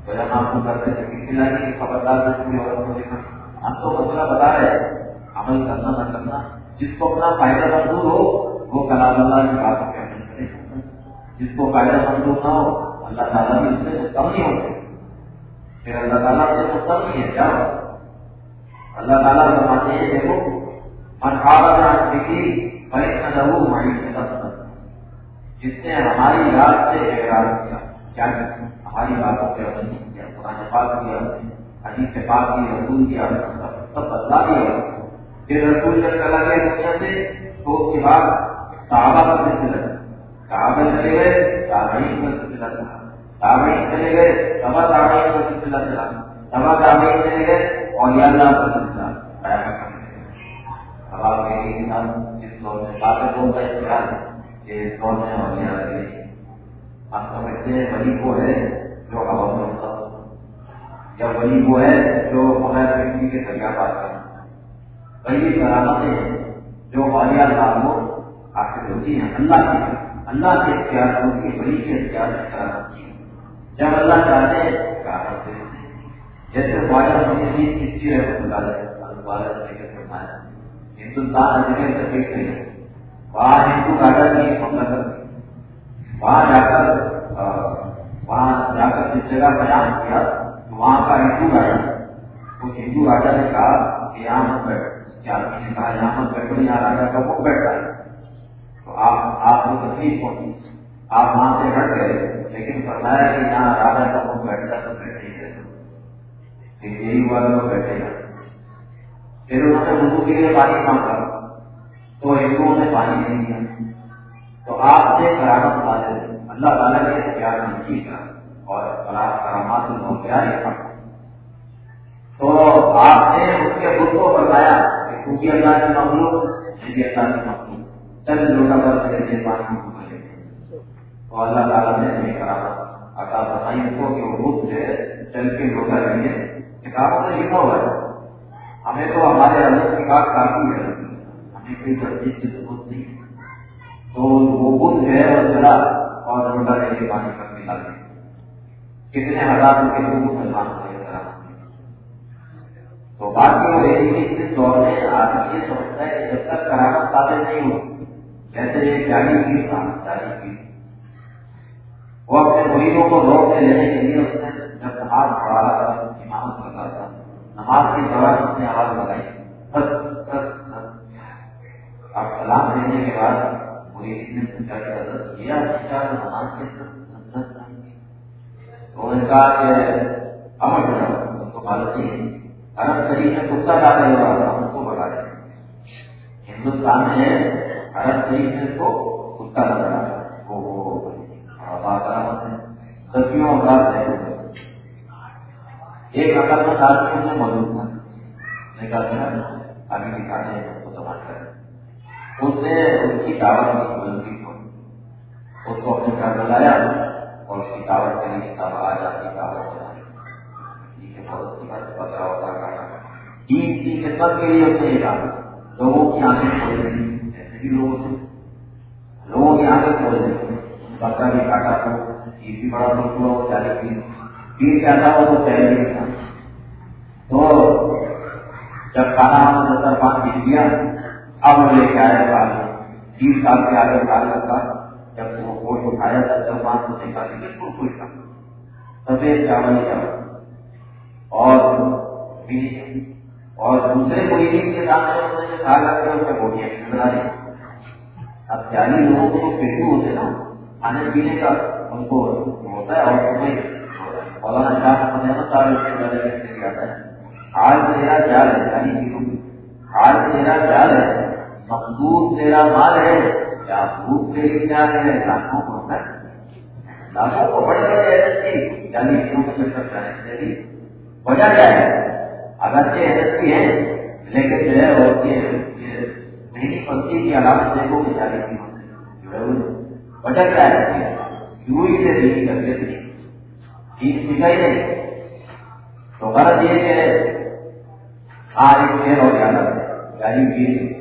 کوئی ہم آپ کو کرتے تھے کھلائیں گے خبردار نہ کوئی اور کو دیکھنا۔ ہم تو مسئلہ بتا رہے عمل کرنا، نہ کرنا، جس کو اپنا فائدہ منظور ہو، وہ کلام اللہ کی بات پہ عمل کرے جس کو فائدہ منظور نہ ہو، اللہ تعالیٰ بھی اس سے کم نہیں ہوتے پھر اللہ تعالیٰ سے مستم نہیں ہے کیا اللہ تعالیٰ فرماتے ہیں دیکھو، من خاص فکری بڑے نہ رہو ہماری جس نے ہماری رات سے اعراض کیا کیا ہماری باتوں پہ عمل نہیں کیا قرآن پاک کی حدیث پاک کی، رسول کی سب بدلا دیا پھر رسول جب چلا گیا دنیا سے تو اس کے بعد صحابہ کا سلسلہ صحابہ چلے گئے، تابعین کا سلسلہ چلا تابعین چلے گئے تبا تابعین کا سلسلہ چلا تبا تابعین چلے گئے اور یا اللہ کا سلسلہ اب آپ کے لیے جس دور میں باتیں بول رہے دور میں اور ہم سمجھتے ہیں ولی وہ ہے جو ہوا میں یا ولی وہ ہے جو بغیر مٹی کے دریا بات کرنا ولی کرامتیں ہیں جو والی والیہ لالوں حاصل ہوتی ہیں۔ اللہ کی اللہ کے اختیار ہوتی ہے ولی کے اختیار سے کرامت کی جب اللہ چاہتے ہیں کرامت سے جیسے والیہ مجھے کسی ہے اللہ والد ہندوستان جگہ تکلیف نہیں ہے۔ وہاں ہندو راجا کی حملہ وہاں جا کر وہاں جا کر جس جگہ بیان کیا، تو وہاں کا ہندو راجا، اس ہندو راجا نے کہا کہ یہاں مت بیٹھ آدمی نے کہا یہاں مت بیٹھو؟ یہاں راجا کا وہ بیٹھا ہے۔ تو آپ آپ کو تکلیف پہنچی آپ وہاں سے ہٹ گئے، لیکن فرمایا کہ یہاں راجا کا وہ بیٹھتا تو بیٹھے ہی رہے یہی ہوا تو بیٹھے گا۔ پھر انہوں نے اردو کے لیے پانی مانگا۔ تو ہندوؤں نے پانی نہیں دیا۔ تو آپ سے کرامت والے اللہ تعالیٰ کے اختیار نہیں کی کا اور کرامات ہو گیا تو آپ نے اس کے خود کو بتایا کہ کیونکہ اللہ کی مخلوق میری یعنی اللہ کی مخلوق۔ چل لوٹا کر کے پانی ملے تو اللہ تعالیٰ نے یہ کرامت عطا بتائی ان کو کہ وہ روپ جو ہے چل کے لوٹا لیں گے کتابوں سے لکھا ہوا ہے۔ ہمیں تو ہمارے اللہ کی بات کافی ہے۔ کوئی ترجیح کی ضرورت نہیں۔ تو وہ بدھ ہے وہ چلا اور روڈا لے کے پانی کر کے ڈال کتنے ہزار روپئے کو مسلمان ہوئے تو بات یہ ہو رہی ہے کہ اس دور میں آدمی یہ سمجھتا ہے کہ جب تک کرامت ثابت نہیں ہو، جیسے یہ چالی کی تھا چالی کی۔ وہ اپنے مریضوں کو روک سے لینے کے لیے اس نے جب نماز پڑھا تھا امامت لگا تھا نماز کے دوران اس نے آواز لگائی اب سلام دینے کے بعد مجھے نے پوچھا کہ حضرت یہ اچھا نماز کے نے کہا کہ امر ہو جاؤ، ان کو معلوم نہیں ہے۔ عرب شریف میں کتا ہوا تھا ان کو بتا دیں ہندوستان میں عرب شریف میں کو کتا وہ بات ہے۔ سبزیوں ایک عقل میں میں موجود تھا۔ میں کہا ابھی دکھانے ہیں کو سمجھ کر اس نے اس کی دعوت کی بلندی کو اس کو اپنے گھر بلایا اور اس کی دعوت کے لیے کتاب آ جاتی دعوت پتہ ہوتا ہے جی عید کی خدمت جی، جی کے لیے اس نے یہ کہا لوگوں کی آنکھیں کھول رہی ایسے بھی لوگوں سے لوگوں کی آنکھیں کھول رہی بکرا بھی کاٹا تو عید بھی بڑا دکھ ہوا، وہ چالیس دن عید کیا ہو تو پہلے نہیں تھا۔ تو جب کھانا ہم نے ستر پانچ دیا اب وہ لے کے آئے سال تیس سال کے آگے سال کا جب وہ کوٹ اٹھایا تھا جب پانچ سو دیکھا کہ بالکل خوش تھا سفید چاول چاول اور اور دوسرے کوئی کے سامنے انہوں نے کے اس میں بوٹیاں بنا لی اب چالیس لوگوں کو جو پیٹو ہوتے نا۔ کھانے پینے کا ان کو ہوتا ہے اور تمہیں مولانا شاہ محمد صاحب سے جاتا آج میرا خیال ہے چالیس آج میرا خیال ہے۔ مقدور تیرا مال ہے، کیا بھوک کے لیے کیا ہے لاکھوں کو لاکھوں کو بڑے بڑے ایس سی۔ یعنی چکر وجہ کیا ہے۔ یعنی اگر یہ ایس سی ہے، لیکن جو ہے اور نہیں پنچی کی علامت دیکھو کہ چالیس کی جو ہے وجہ کیا ہے کیوں ہی سے نہیں کرتے تھے ٹھیک دکھائی نہیں تو غلط یہ کہ آج ایک شیر ہو گیا گاڑی کی مشکل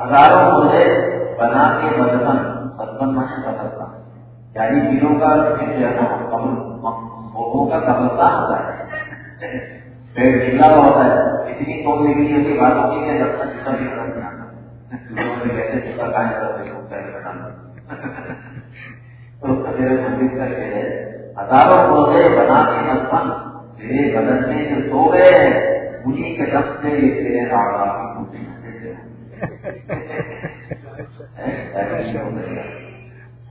ہزاروں مجھے بنا کے بدن بدن میں بدلتا یعنی چیزوں کا کا قبرستان ہوتا ہے پیڑ ڈھیلا ہوا ہوتا ہے، اتنی توڑ نکلی ہوتی بات ہوتی ہے، جب تک سبھی نظر نہیں آتا۔ لوگوں نے کیسے جس کا کام کرتے لوگ پہلے بٹانا کہتے چکا کھانے کر کے ہزاروں روزے بنا کے بدن تیرے بدن میں جو سو گئے ہیں انہیں کے دم سے یہ تیرے راڑا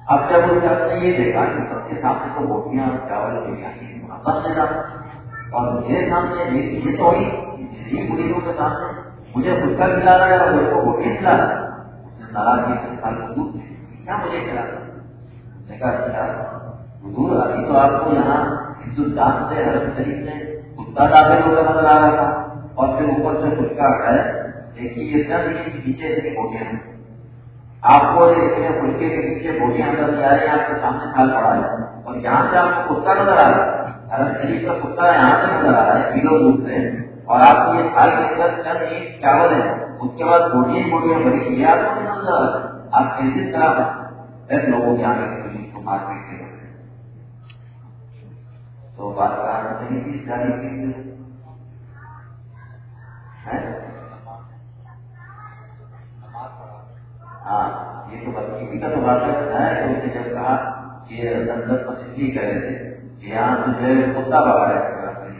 اب جب اس شخص نے یہ دیکھا کہ سب کے سامنے تو روٹیاں اور چاول، بریانی اور میرے سامنے یہ تو ہوئی بڑھیوں کے سامنے مجھے خود کا کھلا رہا ہے اور میرے کو روٹی کھلا رہا ہے۔ اس نے ناراضگی کے ساتھ دودھ کیا مجھے کھلا رہا ہے؟ نے کہا حضور، ابھی تو آپ کو یہاں جو ہندوستان سے حرم شریف میں کتا داخل ہو کر نظر آ رہا تھا اور پھر اوپر سے خود کا ہے دیکھیے یہ سب نیچے سے بوٹیاں ہیں۔ آپ کو خلکے کے نیچے بوٹیاں نظر نہیں آ رہی ہیں، آپ کے سامنے کھال پڑا ہے۔ اور یہاں سے آپ کو کتا نظر آ رہا ہے۔ حرم شریف کا کتا یہاں سے نظر آ رہا ہے کلو دور سے۔ اور آپ کی یہ تھال کے اندر چند ایک چاول ہے اس کے بعد بوٹیاں بوٹیاں بڑی ہوئی آپ کو نظر آ رہا۔ ہے آپ کیسے طرح لوگوں کے آگے کو مارکیٹ تو بات کہاں نہیں تھی گاڑی کی ہاں یہ تو بدقیبی کا تو بات ہے اس نے جب کہا کہ اندر اس لیے کہہ رہے تھے یہاں سے جو ہے کتا بگا رہے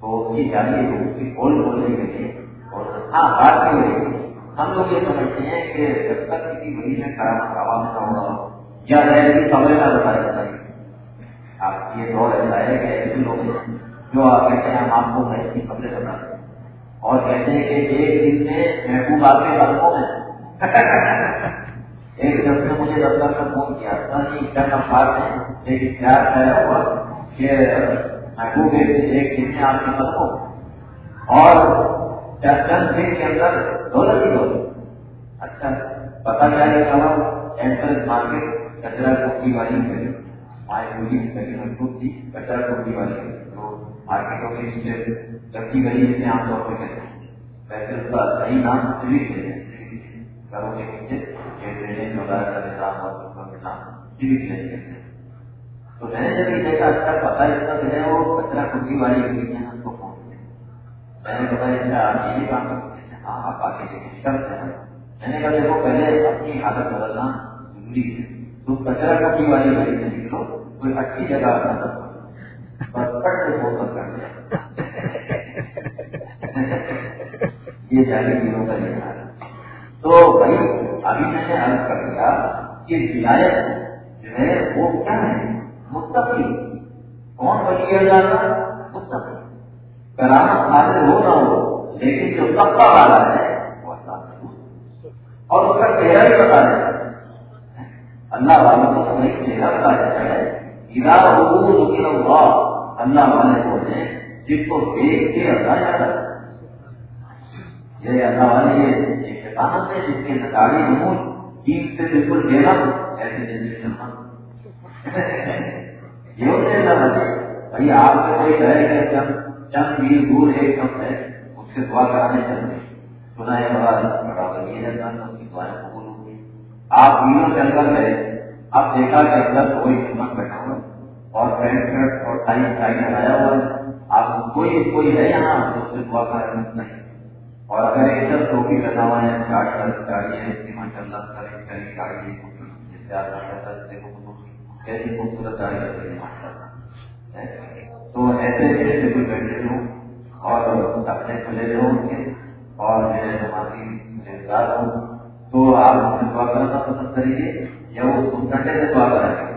تو اس کی جانی اس کی بول بولنے کے لیے۔ اور ہاں بات کیوں رہی ہم لوگ یہ سمجھتے ہیں کہ جب تک کسی بڑی میں خراب عوام نہ ہو، یا رہے کی خبریں نہ بتائی جاتا آپ یہ دور ایسا ہے کہ ایسے لوگ جو آپ کہتے ہیں ہم آپ کو میں کی خبریں بتاتے ہیں اور کہتے ہیں کہ ایک دن میں محبوب آپ کے قدموں میں ایک شخص نے مجھے دفتر میں فون کیا تھا کہ چند افراد نے ایک اختیار کھایا ہوا کہ محبوب ایک دن میں آپ کے قدموں اور چند دن کے اندر دولت ہی دولت اچھا پتا کیا یہ کہا اینٹر مارکیٹ، کچرا کوٹی والی میں ہے مائیں پوری مضبوط تھی کچرا کوٹی والی جو مارکیٹوں کے نیچے لڑکی گئی جسے عام طور پہ کہتے ہیں۔ ویسے اس کا صحیح نام سویٹ ہے گھروں کے نیچے یہ ڈرینیج وغیرہ کا نظام اور اس کا نظام سویٹ لے کہتے ہیں تو میں نے جب یہ دیکھا اچھا پتا اس کا جو ہے وہ کچرا کٹی والی ہوئی ہے، ہم کو فون میں نے بتایا اچھا آپ یہ بھی کام کرتے ہیں۔ ہاں آپ آگے دیکھیں کرتے ہیں میں نے کہا، دیکھو، پہلے اپنی حالت بدلنا ضروری ہے۔ تو کچرا کٹی والی گاڑی سے نکلو کوئی اچھی جگہ اپنا پٹ سے فوکس کر دیا۔ یہ جاری دنوں کا یہ تو بھائی، ابھی میں نے عرض کر دیا کہ ولایت جو ہے، وہ کیا ہے؟ مستقل۔ کون بچی جانا مستقل۔ کرامت حاصل ہو نہ ہو، لیکن جو طبقہ والا ہے، وہ اور اس کا چہرہ ہی بتا ہے اللہ والوں کو سمجھ چہرہ بتا دیتا ہے ادارہ حقوق اللہ والے کو ہیں جس کو دیکھ کے اللہ جاتا ہے یہ اللہ والے یہ شیطانت ہے جس کے نکالی نمون چیز سے بالکل دینا ایسے جنریشن یہ ہوتے ہیں اللہ والے بھائی آپ کو کوئی کہے کہ چند چند میل دور ایک شخص ہے اس سے دعا کرانے چلتے سنا ہے بڑا بڑا یہ جاتا ہے اس کی دعائیں قبول ہوگی آپ میلوں کے اندر گئے اب دیکھا کہ اندر کوئی ہمت بیٹھا ہوا اور پینٹ شرٹ اور ٹائی ٹائی لگایا ہوا ہے۔ آپ کوئی کوئی ہے یہاں تو اس سے دعا کرنا نہیں۔ اور اگر ایک دم ٹوپی لگا ہوا ہے گاڑی کا گاڑی ہے، اس کی ماشاء اللہ کرے کرے گاڑی جس سے آپ کا دیکھو کیسی خوبصورت گاڑی لگتی ہے ماشاء اللہ تو ایسے ایسے کوئی بیٹھے ہوں اور اپنے کھلے ہوں اور میرے ہماری روزگار ہوں۔ تو آپ اس میں دعا کرنا پسند کریں گے یا وہ اس گھنٹے سے دعا کریں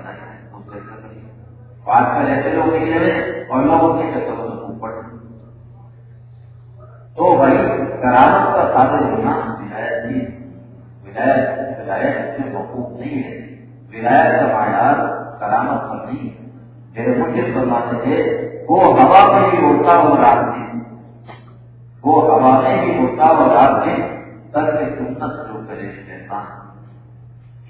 آج کل ایسے لوگ نکلے ہوئے اور لوگ ان کے چکر اوپر تو بھائی، کرامت کا سادر ہونا ولایت نہیں ولایت ولایت اس میں موقوف نہیں ہے۔ ولایت کا معیار کرامت پر نہیں ہے۔ میرے مجھے فرماتے تھے وہ ہوا میں بھی اڑتا ہو رات میں۔ وہ ہوا میں بھی اڑتا ہو رات میں۔ تر میں سنت جو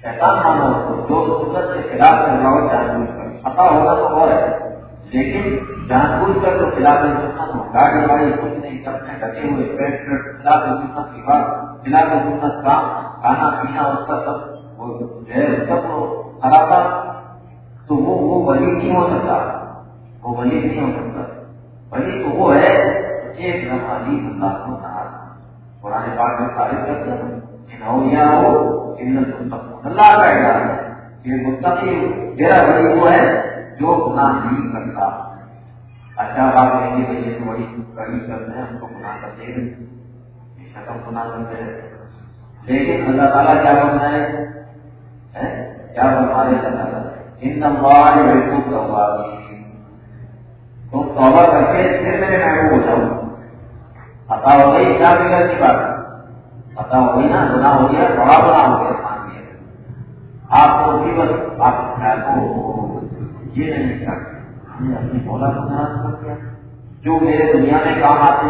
شیطان مانو جو سنت کے خلاف کر رہا ہو جان بوجھ کر۔ پتا ہوگا تو اور ہے۔ لیکن جان بوجھ کر تو خلاف سنت ہو گاڑی واڑی کچھ نہیں کرتے ڈٹے ہوئے پیٹ پیٹ خلاف سنت کی بات، خلاف سنت کام کھانا، پینا، اس کا سب۔ وہ جو ہے، سب خراب تو وہ وہ ولی نہیں ہو سکتا۔ وہ ولی نہیں ہو سکتا۔ ولی تو وہ ہے ایک نمالی اللہ کو کہا قرآن پاک میں تعریف کرتے ہیں انہیا ہو ان اللہ کا اعلان ہے۔ یہ مستقی میرا ولی وہ ہے جو گناہ نہیں کرتا۔ اچھا بات کہیں گے بھائی یہ تو بڑی کڑی کرتے ہیں ہم کو گناہ کرتے ہیں۔ شکم گناہ کرتے ہیں۔ لیکن اللہ تعالیٰ کیا بننا ہے؟ کیا بنوا رہے اللہ تعالیٰ؟ ان نمبر تو توبہ کر کے پھر میں محبوب ہو جاؤں پتا ہو گئی کیا بگڑ کی بات۔ پتا ہو گئی نا گنا ہو گیا، بڑا بنا ہو گیا۔ آپ کو بس آپ خیال یہ نہیں چاہتے ہم نے اپنی بولا کو ناراض کر دیا۔ جو میرے دنیا میں کام آتے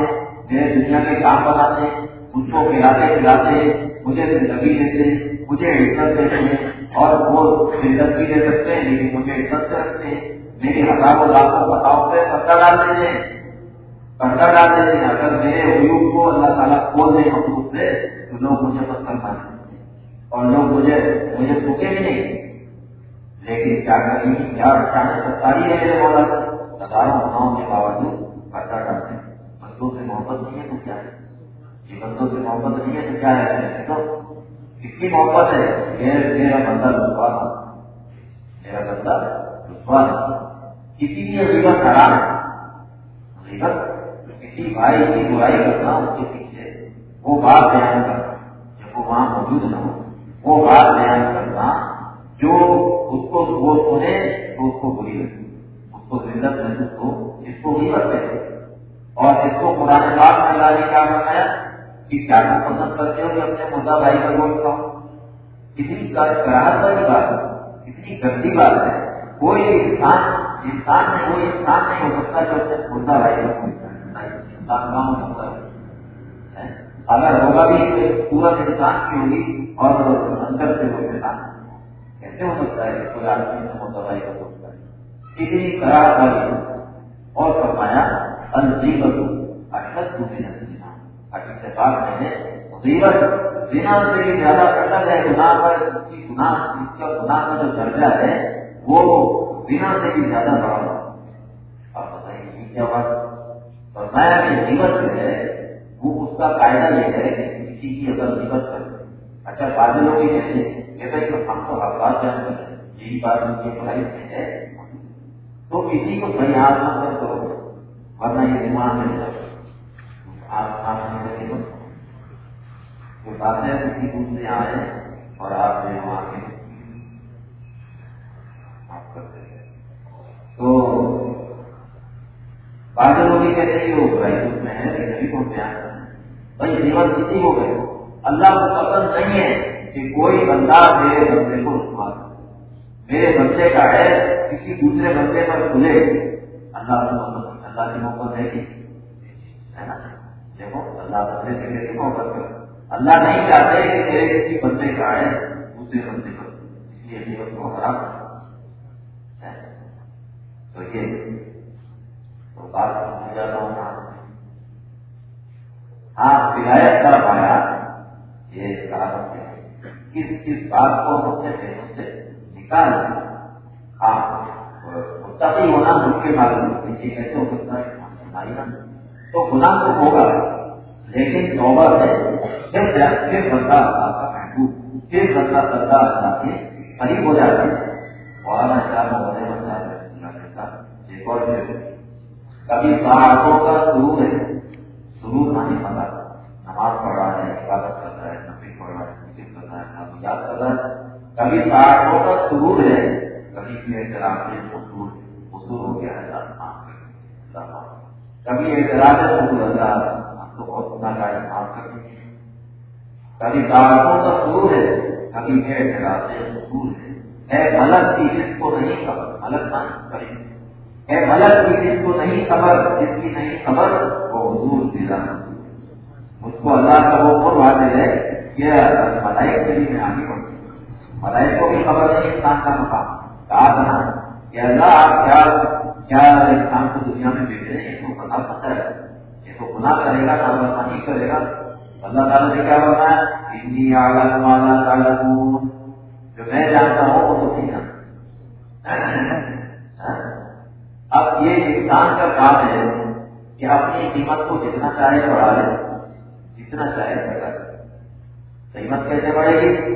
میرے دنیا کے کام بناتے ان کو کھلاتے کھلاتے مجھے زندگی دیتے مجھے عزت دیتے ہیں اور وہ عزت بھی دے سکتے ہیں، لیکن مجھے عزت سے رکھتے ہیں۔ میری ہزاروں لاکھوں بتاؤ سے پردہ ڈال دیتے ہیں۔ پردہ ڈال دیتے ہیں۔ اگر میرے عیوب کو اللہ تعالیٰ کھول دے مخصوص سے تو لوگ مجھے پسند مان اور لوگ مجھے مجھے سوکھے بھی نہیں۔ لیکن کیا کریں کیا اچانک ستاری ہے؟ میرے مولا۔ ہزاروں گناہوں کے باوجود پردہ ڈالتے ہیں۔ بندوں سے محبت نہیں ہے تو کیا ہے؟ یہ بندوں سے محبت نہیں ہے تو کیا ہے؟ تو کتنی محبت ہے؟ میرا بندہ رسوا تھا میرا بندہ رسوا تھا کسی بھی غیبت حرام ہے۔ غیبت کسی بھائی کی برائی کرنا اس کے پیچھے وہ بات بیان کرنا جب وہ وہاں موجود نہ ہو۔ وہ بات بیان کرنا، جو اس کو وہ سنے تو اس کو بری لگے اس کو ذلت محسوس ہو، اس کو غیبت کہتے اور اس کو قرآن پاک میں اللہ نے کیا بتایا کہ کیا تم پسند کرتے ہو کہ اپنے مدعا بھائی کا گوشت کھاؤ؟ کتنی کراہت والی بات ہے، کتنی گندی بات ہے۔ کوئی انسان انسان میں کوئی انسان نہیں ہو سکتا جو اپنے مدعا بھائی کا گوشت انسان نہ ہو سکتا۔ ہے اگر ہوگا بھی پورا انسان کی ہوگی اور اندر سے وہ انسان کیسے ہو سکتا ہے کہ کوئی آدمی سے مدعا بھائی کا گوشت کرے؟ کتنی کراہت والی اور فرمایا الجیبت اشد کو بھی نہیں اتفاق میں نے غیبت زنا سے بھی زیادہ قتل ہے، گناہ پر اس کی گناہ، اس کا گناہ کا جو درجہ ہے، وہ زنا سے بھی زیادہ بڑا ہوا آپ بتائیے، یہ کیا بات فرمایا کہ غیبت جو ہے، وہ اس کا قاعدہ یہ ہے کہ کسی کی اگر غیبت کر اچھا بعض لوگ یہ کہتے ہیں کہتے ہیں کہ ہم تو حقات جان کر یہی بات ان کی پڑھائی میں ہے۔ تو کسی کو صحیح ہاتھ نہ کرو ورنہ یہ دماغ میں جائے آپ آپ وہ باتیں کسی دوسرے آئے اور آپ نے وہاں کے آپ کرتے تو باتیں لوگ یہ کہتے ہیں کہ وہ برائی اس میں ہے لیکن ابھی کو بیان کرنا بھائی جیون کسی ہو گئے اللہ کو پسند نہیں ہے کہ کوئی بندہ میرے بندے کو رسوا میرے بندے کا ہے، کسی دوسرے بندے پر کھلے۔ اللہ اللہ کی محبت ہے کہ دیکھو، اللہ بندے سے کیسے محبت کر اللہ نہیں چاہتے کہ میرے کسی بندے کا ہے، دوسرے بندے پر۔ اس لیے جیون کو خراب تو یہ تو بات ہوں ہاں ولایت کا پایا یہ کہاوت ہے کس کس بات کو ہم اپنے ذہنوں سے نکال ہاں متقی ہونا مجھ کے بارے میں یہ کیسے ہو سکتا ہے تو گناہ تو ہوگا، لیکن توبہ سے پھر پھر بندہ اللہ کا محبوب، پھر بندہ سدا اللہ کے قریب ہو جاتا ہے۔ اور اللہ چاہوں بڑے بندہ کرتا ایک اور کبھی ساڑھوں کا سرور ہے، سرور نہیں پتا نماز پڑھ رہا ہے عبادت کر رہا ہے نفی پڑھ رہا ہے ذکر کر رہا کر رہا ہے۔ کبھی ساڑھوں کا سرور ہے، کبھی بھی احترام میں حصول حصول ہو گیا ہے کبھی اعتراض ہے تو اللہ تو بہت ناکاری معاف کر دیجیے کبھی دعوتوں کا سور ہے، کبھی ہے ڈراتے سور ہے۔ اے ملک کی جس کو نہیں خبر، ملک نہ کبھی اے ملک کی جس کو نہیں خبر، جس کی نہیں خبر، وہ حضور دلا مجھ کو اللہ کا وہ اور واضح ہے۔ کہ ملائک کے لیے میں آگے بڑھتی ملائک کو بھی خبر نہیں انسان کا مقام کہا تھا کہ اللہ آپ کیا کیا انسان کو دنیا میں بیٹھے ہیں یہ تو پتا پتا ہے یہ تو گناہ کرے گا نہ کرے گا اللہ تعالیٰ نے کیا بتایا اتنی آگا مالا کالا جو میں جانتا ہوں وہ تو نہیں جانتا اب یہ انسان کا کام ہے کہ اپنی قیمت کو جتنا چاہے بڑھا لے جتنا چاہے بڑھا لے قیمت کیسے بڑھے گی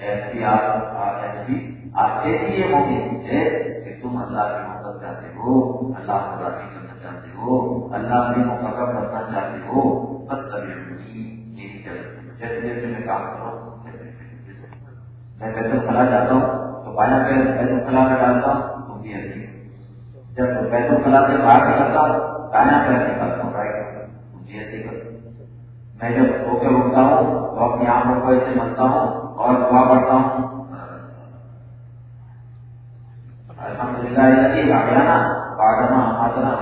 ایسی آپ ایسی یہ ممکن ہے کہ تم اللہ کی مدد چاہتے ہو، اللہ کو راضی کرنا چاہتے ہو، اللہ کی مقرر کرنا چاہتے ہو۔ بس کبھی یہی جیسے جیسے میں کام کروں میں بیت جاتا ہوں، تو بیت میں ڈالتا ہوں تو بھی ایسی جب بیت سے باہر نکلتا ہوں دایا پیر نکلتا ہوں رائٹ مجھے ایسے میں جب سو کے اٹھتا ہوں تو اپنی آنکھوں کو ایسے ملتا ہوں اور دعا پڑھتا ہوں۔ الحمد للہ یہ پاٹنا آتنا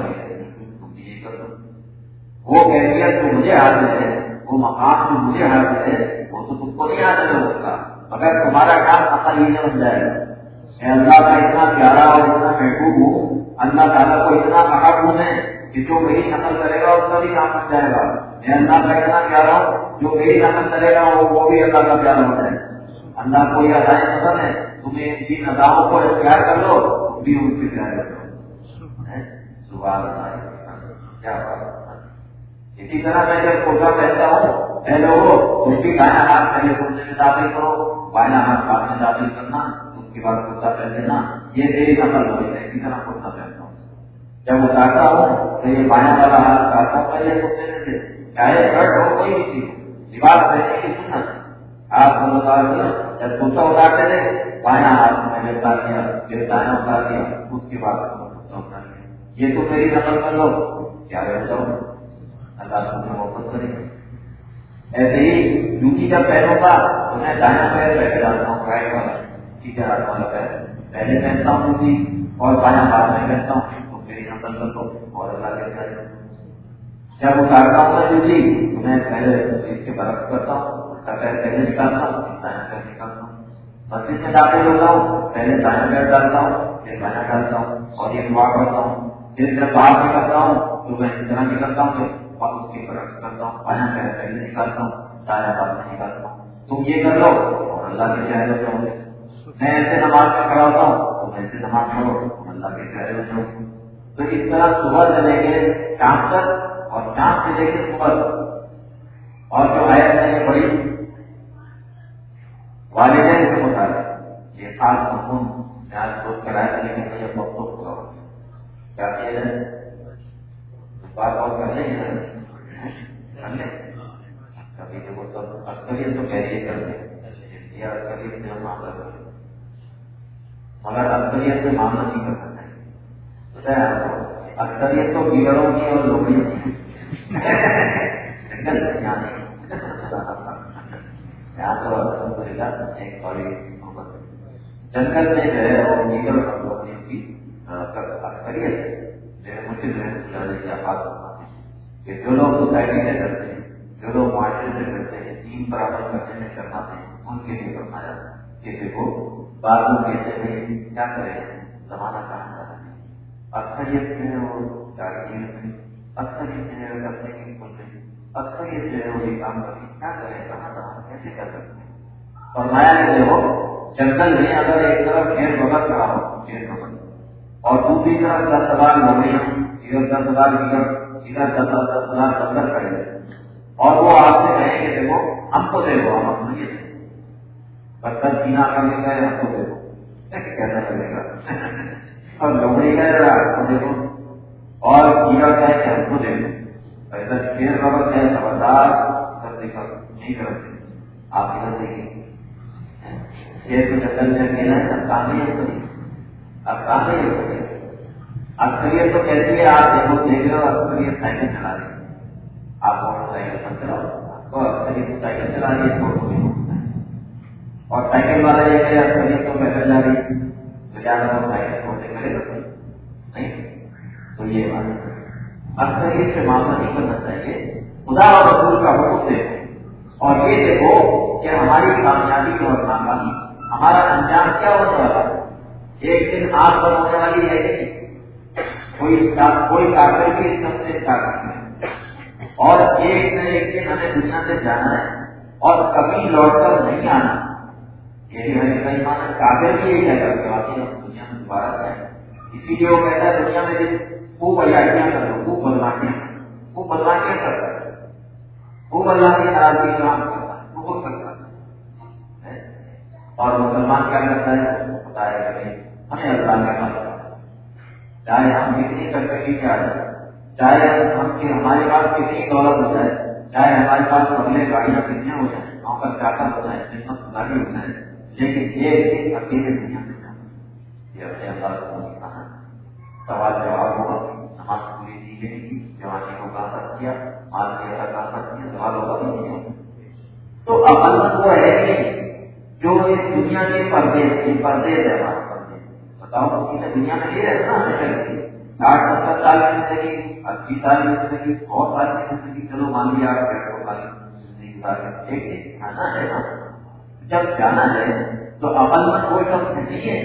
وہ کیفیت جو مجھے حاصل ہے، وہ مقام جو مجھے حاصل ہے، وہ تو تم کو نہیں حاصل ہو سکتا۔ مگر تمہارا کام اصل ہی بن جائے۔ گا میں اللہ کا اتنا پیارا اور اتنا محبوب ہوں، اللہ تعالیٰ کو اتنا محب ہوں میں۔ کہ جو میری نقل کرے گا اس کا بھی کام بن جائے گا۔ میں اللہ کا اتنا پیارا ہوں، جو میری نقل کرے گا، وہ بھی اللہ کا پیارا ہو جائے۔ اللہ کو یہ ادائیں پسند ہے، تمہیں ان کی اداؤں کو اختیار کر لو بھی ان سے پیار کر لو کیا بات اسی طرح میں جب کوٹا پہنتا ہوں، اے لوگوں، تم بھی دائیں ہاتھ پہلے کرنے میں داخل کرو۔ بائیں ہاتھ بعد میں داخل کرنا، اس کے بعد کرتا پہن لینا، یہ میری نقل ہوئی ہے اسی طرح کرتا پہنتا جب اتارتا ہوں تو یہ بائیں والا ہاتھ کاٹتا ہوں پہلے سے چاہے شرٹ ہو، کوئی بھی چیز۔ لباس پہننے کی سنت۔ آپ کو اتار دیا، جب کرتا اتارتے تھے بائیں ہاتھ میں نے اتار دیا پھر دائیں اتار دیا اس کے بعد کرتا اتار دیا یہ تو میری نقل کر لو۔ کیا رہ جاؤ اللہ تمہیں محبت کرے۔ گا ایسے ہی جوتی جب پہنوں گا تو میں دائیں پیر پہلے ڈالتا ہوں رائٹ والا۔ سیدھے ہاتھ والا پیر۔ پہلے پہنتا ہوں جوتی اور بایاں ہاتھ میں پہنتا ہوں۔ تو میری اور اللہ کے جائے جب اتارتا ہوں جوتی تو میں پہلے اس کے برف کرتا ہوں، اس کا پیر پہلے نکالتا ہوں دائیں پیر نکالتا ہوں۔ مسجد میں داخل ہوتا ہوں، پہلے دائیں پیر ڈالتا ہوں، پھر بایاں ڈالتا ہوں اور یہ دعا کرتا ہوں۔ پھر جب باہر نکلتا ہوں، تو میں اس طرح نکلتا ہوں اور اس کی برف کرتا ہوں۔ بایاں پیر پہلے نکالتا ہوں دایاں بات میں نکالتا ہوں۔ تم یہ کر لو اور اللہ کے چہرے سے ہوں میں ایسے نماز میں کھڑا ہوتا ہوں تو ایسے نماز پڑھو اللہ کے چہرے سے ہوں تو اس طرح صبح سے لے کے شام تک اور شام سے لے کے صبح اور جو آیا میں نے پڑھی، والدین سے مطابق یہ خاص حکم میں آج سوچ کر آیا لیکن میں یہ وقت پورا ہو۔ کیا کیا جائے؟ بات اور کر لیں گے کبھی دیکھو سب اکثریت تو کیریئر کر دیں اکثریت میں معاملہ کر مگر اکثریت میں معاملہ نہیں کر سکتے پتا ہے آپ کو اکثریت تو بیگڑوں کی اور لوگوں کی۔ یہاں تو الحمد للہ ایک بڑی جنگل میں جو ہے، وہ نیگل لوگوں کی اکثریت جو ہے مجھے جو ہے بات کہ جو لوگ سوسائٹی سے کرتے ہیں، جو لوگ معاشرے سے کرتے ہیں تین برابر کرنے میں کرواتے ہیں، ان کے لیے کرنا جاتا ہے کہ دیکھو بعد میں کہتے ہیں، کیا کرے زمانہ کہاں جا اکثریت جو ہے وہ گاڑی اکثریت جو ہے وہ کرنے کی بول رہی اکثریت جو ہے وہ یہ کام کرتی کیا کریں کہاں کہاں کیسے کر سکتے ہیں اور نیا جو ہو جنگل میں اگر ایک طرف شیر بغل کھڑا ہو شیر بغل اور دوسری طرف دس ہزار لوگیاں ادھر دس ہزار ادھر ادھر دس دس ہزار بندر کھڑے اور وہ آپ سے کہیں گے دیکھو ہم کو دے دو ہم اپنے یہ پتھر پینا کرنے کا ہم کو دے دو کیسا لگے گا اور لوگڑی کہہ رہا ہے کو دے دو اور کیڑا کہے کہ ہم کو دے دو۔ ایسا شیر خبر ہے خبردار دیکھا نہیں کرتے۔ آپ ادھر دیکھیں شیر کو جنگل میں اکیلا ہے اب کہاں نہیں ہو سکے اب کہاں نہیں ہو سکے اکثریت تو کہتی ہے آپ دیکھو، دیکھ رہے ہو اکثریت سائیکل چلا رہی ہے۔ آپ موٹر سائیکل پر چلاؤ۔ تو اکثریت سائیکل چلا رہی ہے، تو اور سائیکل والا یہ کہ اکثریت تو پیدل جا رہی ہے تو زیادہ کرے گا تو یہ بات اکثریت سے معاملہ نہیں کرنا چاہیے خدا اور رسول کا حکم دیکھو اور یہ دیکھو کہ ہماری کامیابی اور ناکامی ہمارا انجام کیا ہونے والا ہے ایک دن آپ پر ہونے والی ہے کوئی کوئی کاغذ بھی اس سب سے کاغذ ہے اور ایک نہ ایک دن ہمیں دنیا سے جانا ہے اور کبھی لوٹ کر نہیں آنا یہ بھی ہمیں کئی مانا کاغذ بھی یہ کہتا ہے واقعی ہم دنیا میں دوبارہ جائیں۔ اسی لیے وہ کہتا ہے، دنیا میں خوب عیاشیاں کر لو، خوب بدماشیاں خوب بدماشیاں کرتا ہے خوب اللہ کی ناراضگی کام کرتا ہے وہ ہو سکتا ہے؟ اور مسلمان کیا کرتا ہے؟ بتایا کہ ہمیں اللہ کا مدد چاہے ہم کتنی ترقی کیا جائے چاہے ہم کی ہمارے پاس کتنی دولت ہو جائے، چاہے ہمارے پاس اگلے گاڑیاں کتنے ہو جائیں نوکر چاٹا ہو جائے خدمت گاڑی ہو جائے لیکن یہ اکیلے دنیا میں یہ اپنے اللہ کو سوال جواب ہوگا نماز پوری دی گئی تھی، جوانی کو کہاں تک کیا، مال کی ایسا کہاں تک کیا، سوال ہوگا بھی نہیں ہوگا تو اب وہ ہے کہ جو اس دنیا کے پردے پردے ہے بتاؤ کسی نے دنیا میں نہیں رہتا ساٹھ ستر سال کی زندگی اسی سال کی زندگی سو سال کی زندگی، چلو مان لیا آپ ڈیڑھ سال کی زندگی ایک جانا ہے۔ نا جب جانا ہے تو عمل میں کوئی شخص نہیں ہے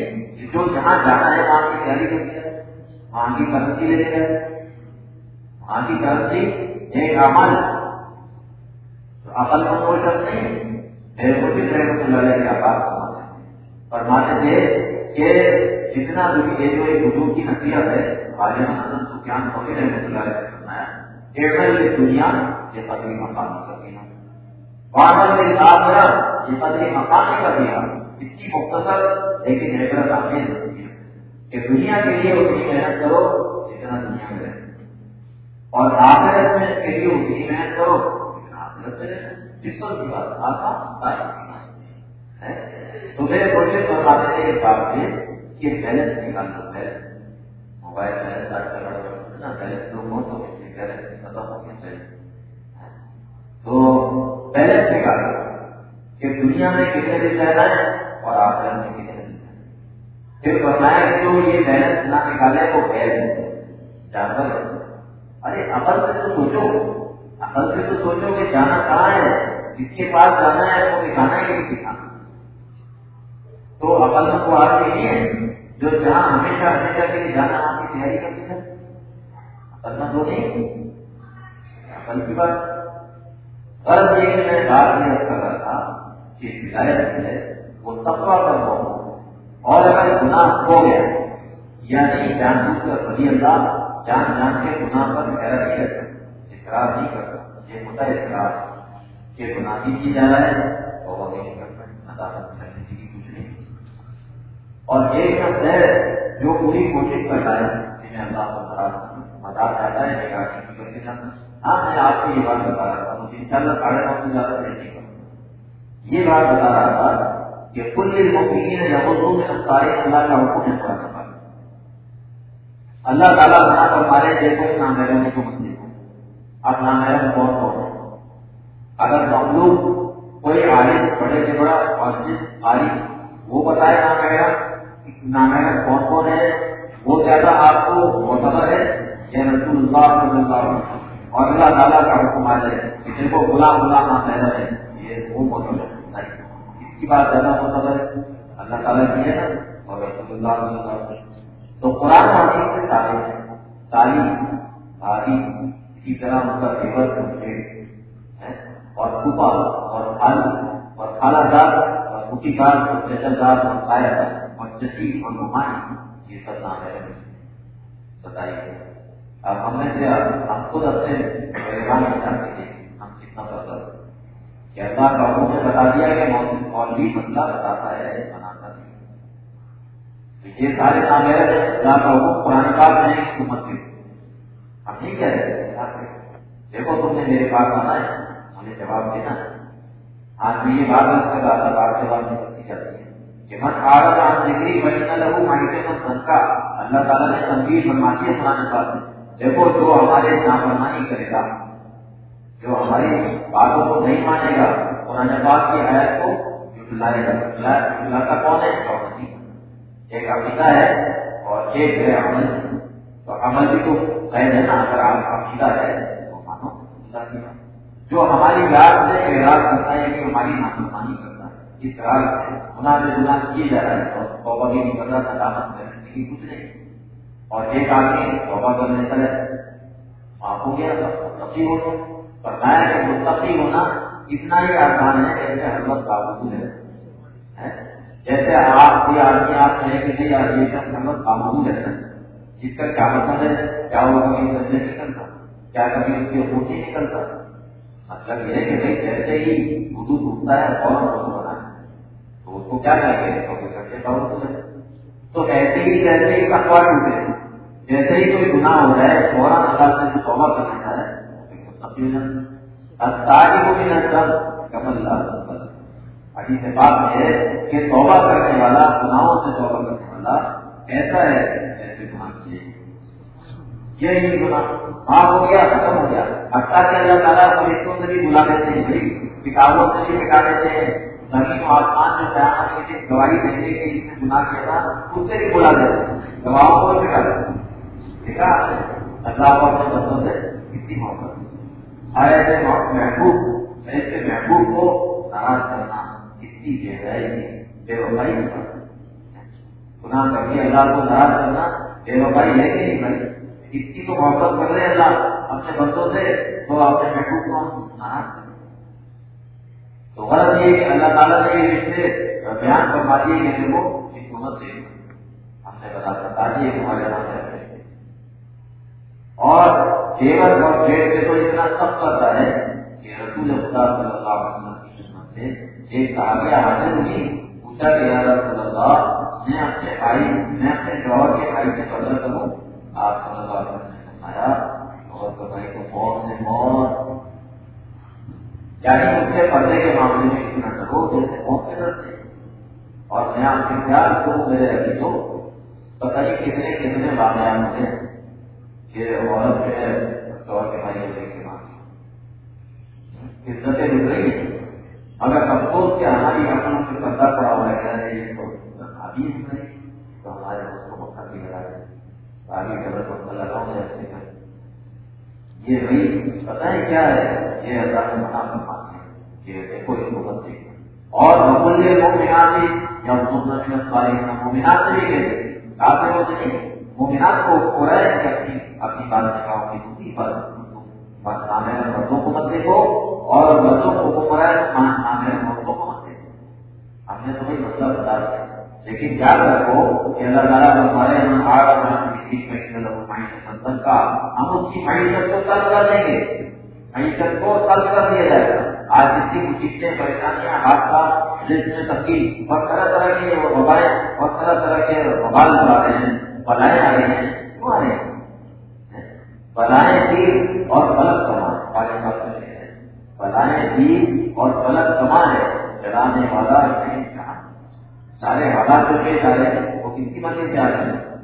جو جہاں جانا ہے وہاں کی تیاری کرتی ہے وہاں کی کرنسی لے کے وہاں کی کرنسی ایک عمل تو عمل میں کوئی شخص نہیں ہے۔ میرے کو جس طرح کو لڑے گا بات فرماتے تھے کہ جتنا بھی یہ جو ایک حضور کی نصیحت ہے خاجہ حسن سفیان فقیر رحمۃ اللہ علیہ فرمایا ایڈر دنیا یہ قدری مقام سکینہ بادل کے ساتھ یہ قدری مقام کا دیا اس کی مختصر لیکن عبرت آپ نے کہ دنیا کے لیے اتنی محنت کرو جتنا دنیا میں رہے۔ اور آخرت میں کے لیے اتنی محنت کرو جتنا آخرت میں رہے۔ جس کو بھی بات آسان تو میرے کوشش بتاتے تھے ایک بات سے کہ بیلنس نکالنا ہے۔ موبائل بیلنس نا بیلنس لوگ ہو تو بیلنس ختم ہو گیا تو بیلنس نکالنا کہ دنیا میں کتنے دن رہنا ہے اور آخر میں کتنے دن پھر بتایا کہ جو یہ بیلنس نہ نکالے وہ غیر جانور ارے عمل سے تو سوچو۔ عمل سے تو سوچو کہ جانا کہاں ہے، جس کے پاس جانا ہے وہ دکھانا ہے کہ نہیں دکھانا۔ تو عمل کو آپ کے لیے جو جہاں ہمیشہ ہمیشہ کے لیے جانا آپ کی تیاری کرتی ہے۔ عقل تو نہیں عقل کی بات غرض یہ کہ میں بات یہ کر رہا تھا کہ ہدایت ہے وہ تقوا کر ہو اور اگر گناہ ہو گیا یعنی جان بوجھ کر بڑی اللہ، جان جان کے گناہ پر خیر نہیں کرتا اقرار نہیں کرتا یہ ہوتا ہے اقرار کہ گناہ بھی کی جا رہا ہے اور وہ نہیں کرتا عدالت کرنے کی کچھ نہیں اور ایک شخص ہے جو پوری کوشش کرتا ہے جنہیں اللہ کو بتا چاہتا ہے ہاں میں آپ کو یہ بات بتا رہا تھا۔ ان شاء اللہ ساڑھے نو سے زیادہ نہیں کروں یہ بات بتا رہا تھا کہ کل مفید نے جب میں سارے اللہ کا حکم ہے پورا کروا اللہ تعالیٰ بنا کر مارے دیکھو نامحرم کو مت دیکھو۔ اب نامحرم کون کون اگر مخلوق کوئی عالم، بڑے سے بڑا اور جس عالم، وہ بتائے نامحرم نامحرم کون کون ہے؟ وہ زیادہ آپ کو معتبر ہے یا رسول اللہ صلی اللہ علیہ وسلم۔ اور اللہ تعالیٰ کا حکم آ جائے کہ کو غلام غلام نامحرم ہے یہ وہ معتبر ہے۔ اس کی بات زیادہ معتبر ہے، اللہ تعالیٰ کی ہے نا اور رسول اللہ صلی اللہ علیہ وسلم۔ تو قرآن حدیث سے تعلیم ہے۔ تعلیم تعلیم اسی طرح ان کا فیور اور پھوپا اور خالو اور خالہ دار اور کٹی دار اور چچل دار اور قائد اور نمائیں یہ سب نام ہے۔ بتائیے۔ اب ہم نے سے ہم خود اپنے مہربان بچاتے تھے ہم کتنا پسند کہ اللہ کا حکم نے بتا دیا کہ مولوی مسئلہ بتاتا ہے بناتا نہیں یہ سارے نام ہے اللہ کا حکم پرانے کال میں حکومت کے ہم نہیں کہہ رہے دیکھو، تم نے میرے پاس آنا ہے مجھے جواب دینا ہے۔ آج بھی یہ بات اس رکھ کر بات جواب نہیں کرتی جاتی ہے۔ کہ من آرد عن ذکری فإن له معیشة ضنکا اللہ تعالیٰ نے تنقید فرماتی ہے قرآن پاک میں۔ دیکھو، جو ہمارے نافرمانی کرے گا، جو ہماری باتوں کو نہیں مانے گا، قرآن پاک کی حیات کو جٹلائے گا۔ جٹلا کون ہے؟ ایک عقیدہ ہے اور ایک ہے عمل۔ تو عمل بھی تو قید ہے نا، اگر آپ عقیدہ ہے تو مانو اللہ کی جو ہماری یاد سے اعراض کرتا ہے کہ ہماری نافرمانی کرتا ہے، اس طرح سے گناہ سے گناہ کیے جا رہا ہے اور توبہ بھی نہیں کر رہا تھا دامت کرنے کی کچھ نہیں۔ اور ایک آدمی توبہ کرنے کا معاف ہو گیا تفصیل ہو گیا۔ پر کہ مستقی ہونا اتنا ہی آسان ہے جیسے حرمت بابو ہے جیسے آپ کوئی آدمی آپ کہیں کہ نہیں یار یہ سب حرمت بابو ہے جس کا کیا مطلب ہے؟ کیا وہ کبھی بچے نکلتا؟ کیا کبھی اس کی خوشی نکلتا؟ مطلب یہ ہے کہ بھائی جیسے ہی اردو ڈوبتا ہے، اور بنا۔ ہے تو اس کو کیا کریں گے تو ایسے ہی جیسے ہی اخبار ٹوٹے۔ جیسے ہی کوئی گناہ ہو رہا ہے، فوراً اللہ سے توبہ کرنا چاہ رہا ہے تاریخ کو بھی نظر کمل ابھی سے بات ہے کہ توبہ کرنے والا، گناہوں سے توبہ کرنے والا ایسا ہے جیسے گناہ کیے۔ یہ گناہ۔ ہاں، معاف ہو گیا، ختم ہو گیا۔ حتیٰ کہ اللہ تعالیٰ فرشتوں سے بھی بلا دیتے ہیں بھائی کتابوں سے بھی مٹا دیتے ہیں۔ زمین و آسمان جو بیان کے لیے گواہی دینے کے اس نے گناہ کیا تھا، اس سے بھی بلا دیتے ہیں۔ گواہوں کو بھی مٹا دیتے ہیں۔ دیکھا اللہ کو اپنے بندوں سے کتنی محبت ہر ایسے محبوب ایسے محبوب کو ناراض کرنا کتنی گہرائی بے وفائی گناہ کر کے اللہ کو ناراض کرنا بے وفائی ہے کہ نہیں بھائی اتنی تو محبت کر رہے اللہ اپنے بندوں سے تو اپنے محبوب کو ناراض کر تو غلط یہ کہ اللہ تعالیٰ نے یہ رشتے بیان کروا دیے کہ دیکھو حکومت سے ہم نے بتا بتا دیے تمہارے نام ہاں سے اور دیور اور جیڑ سے تو اتنا سب کرتا ہے کہ رسول خدا صلی اللہ علیہ وسلم کی خدمت سے ایک صحابیہ حاضر ہوئی، پوچھا کہ یا رسول اللہ، میں اپنے بھائی، میں اپنے جوہر کے بھائی سے پردہ کروں؟ آپ صلی اللہ علیہ وسلم نے فرمایا اور تو بھائی کو موت سے موت۔ یعنی اس سے پردے کے معاملے میں اتنا ڈرو جیسے موت سے۔ ڈرتے اور میں آپ کے خیال کو میرے ابھی تو پتہ نہیں کتنے کتنے واقعات مجھے کہ عورت جو ہے دور کے بھائی لے کے ماں عزتیں ڈب رہی ہیں اگر افسوس کہ ہماری اپنوں سے پردہ پڑا ہوا ہے، یہ تو ابھی نہیں تو ہمارے اس کو مکہ بھی لگا دیں آگے غلط وقت لگاؤں ایسے کر یہ بھائی، پتہ ہے کیا ہے؟ یہ اللہ نے منع فرماتے ہیں کہ دیکھو، اس کو مت دیکھو۔ اور مقبول مومنات یا سنت سارے مومنات سے بھی کہتے کافی ہوتے نہیں مومنات کو ہو رہا ہے کہ اپنی اپنی بات کی دوسری بات بس نامے مردوں کو مت دیکھو اور مردوں کو ہو رہا ہے نامے مردوں کو مت دیکھو۔ ہم نے تمہیں مسئلہ بتا دیا لیکن یاد رکھو کہ اللہ تعالیٰ ہمارے یہاں آٹھ معیشت کا۔ ہم اس کی معیشت کو ترک کر دیں گے۔ معیشت کو ترک کر دیا جائے گا۔ آج جتنی مصیبتیں، پریشانیاں ہاتھ کا جس میں تبدیل اور طرح طرح کے وبائیں اور طرح طرح کے وبال آ رہے ہیں۔ بلائیں آ رہے ہیں کیوں آ رہے ہیں۔ بلائیں تیر اور پلک کما۔ والے بات ہے بلائیں تیر اور پلک کما ہے۔ چلانے والا نہیں کہاں سارے حالات جو پیش آ رہے ہیں، وہ کس کی مرضی سے آ رہے ہیں؟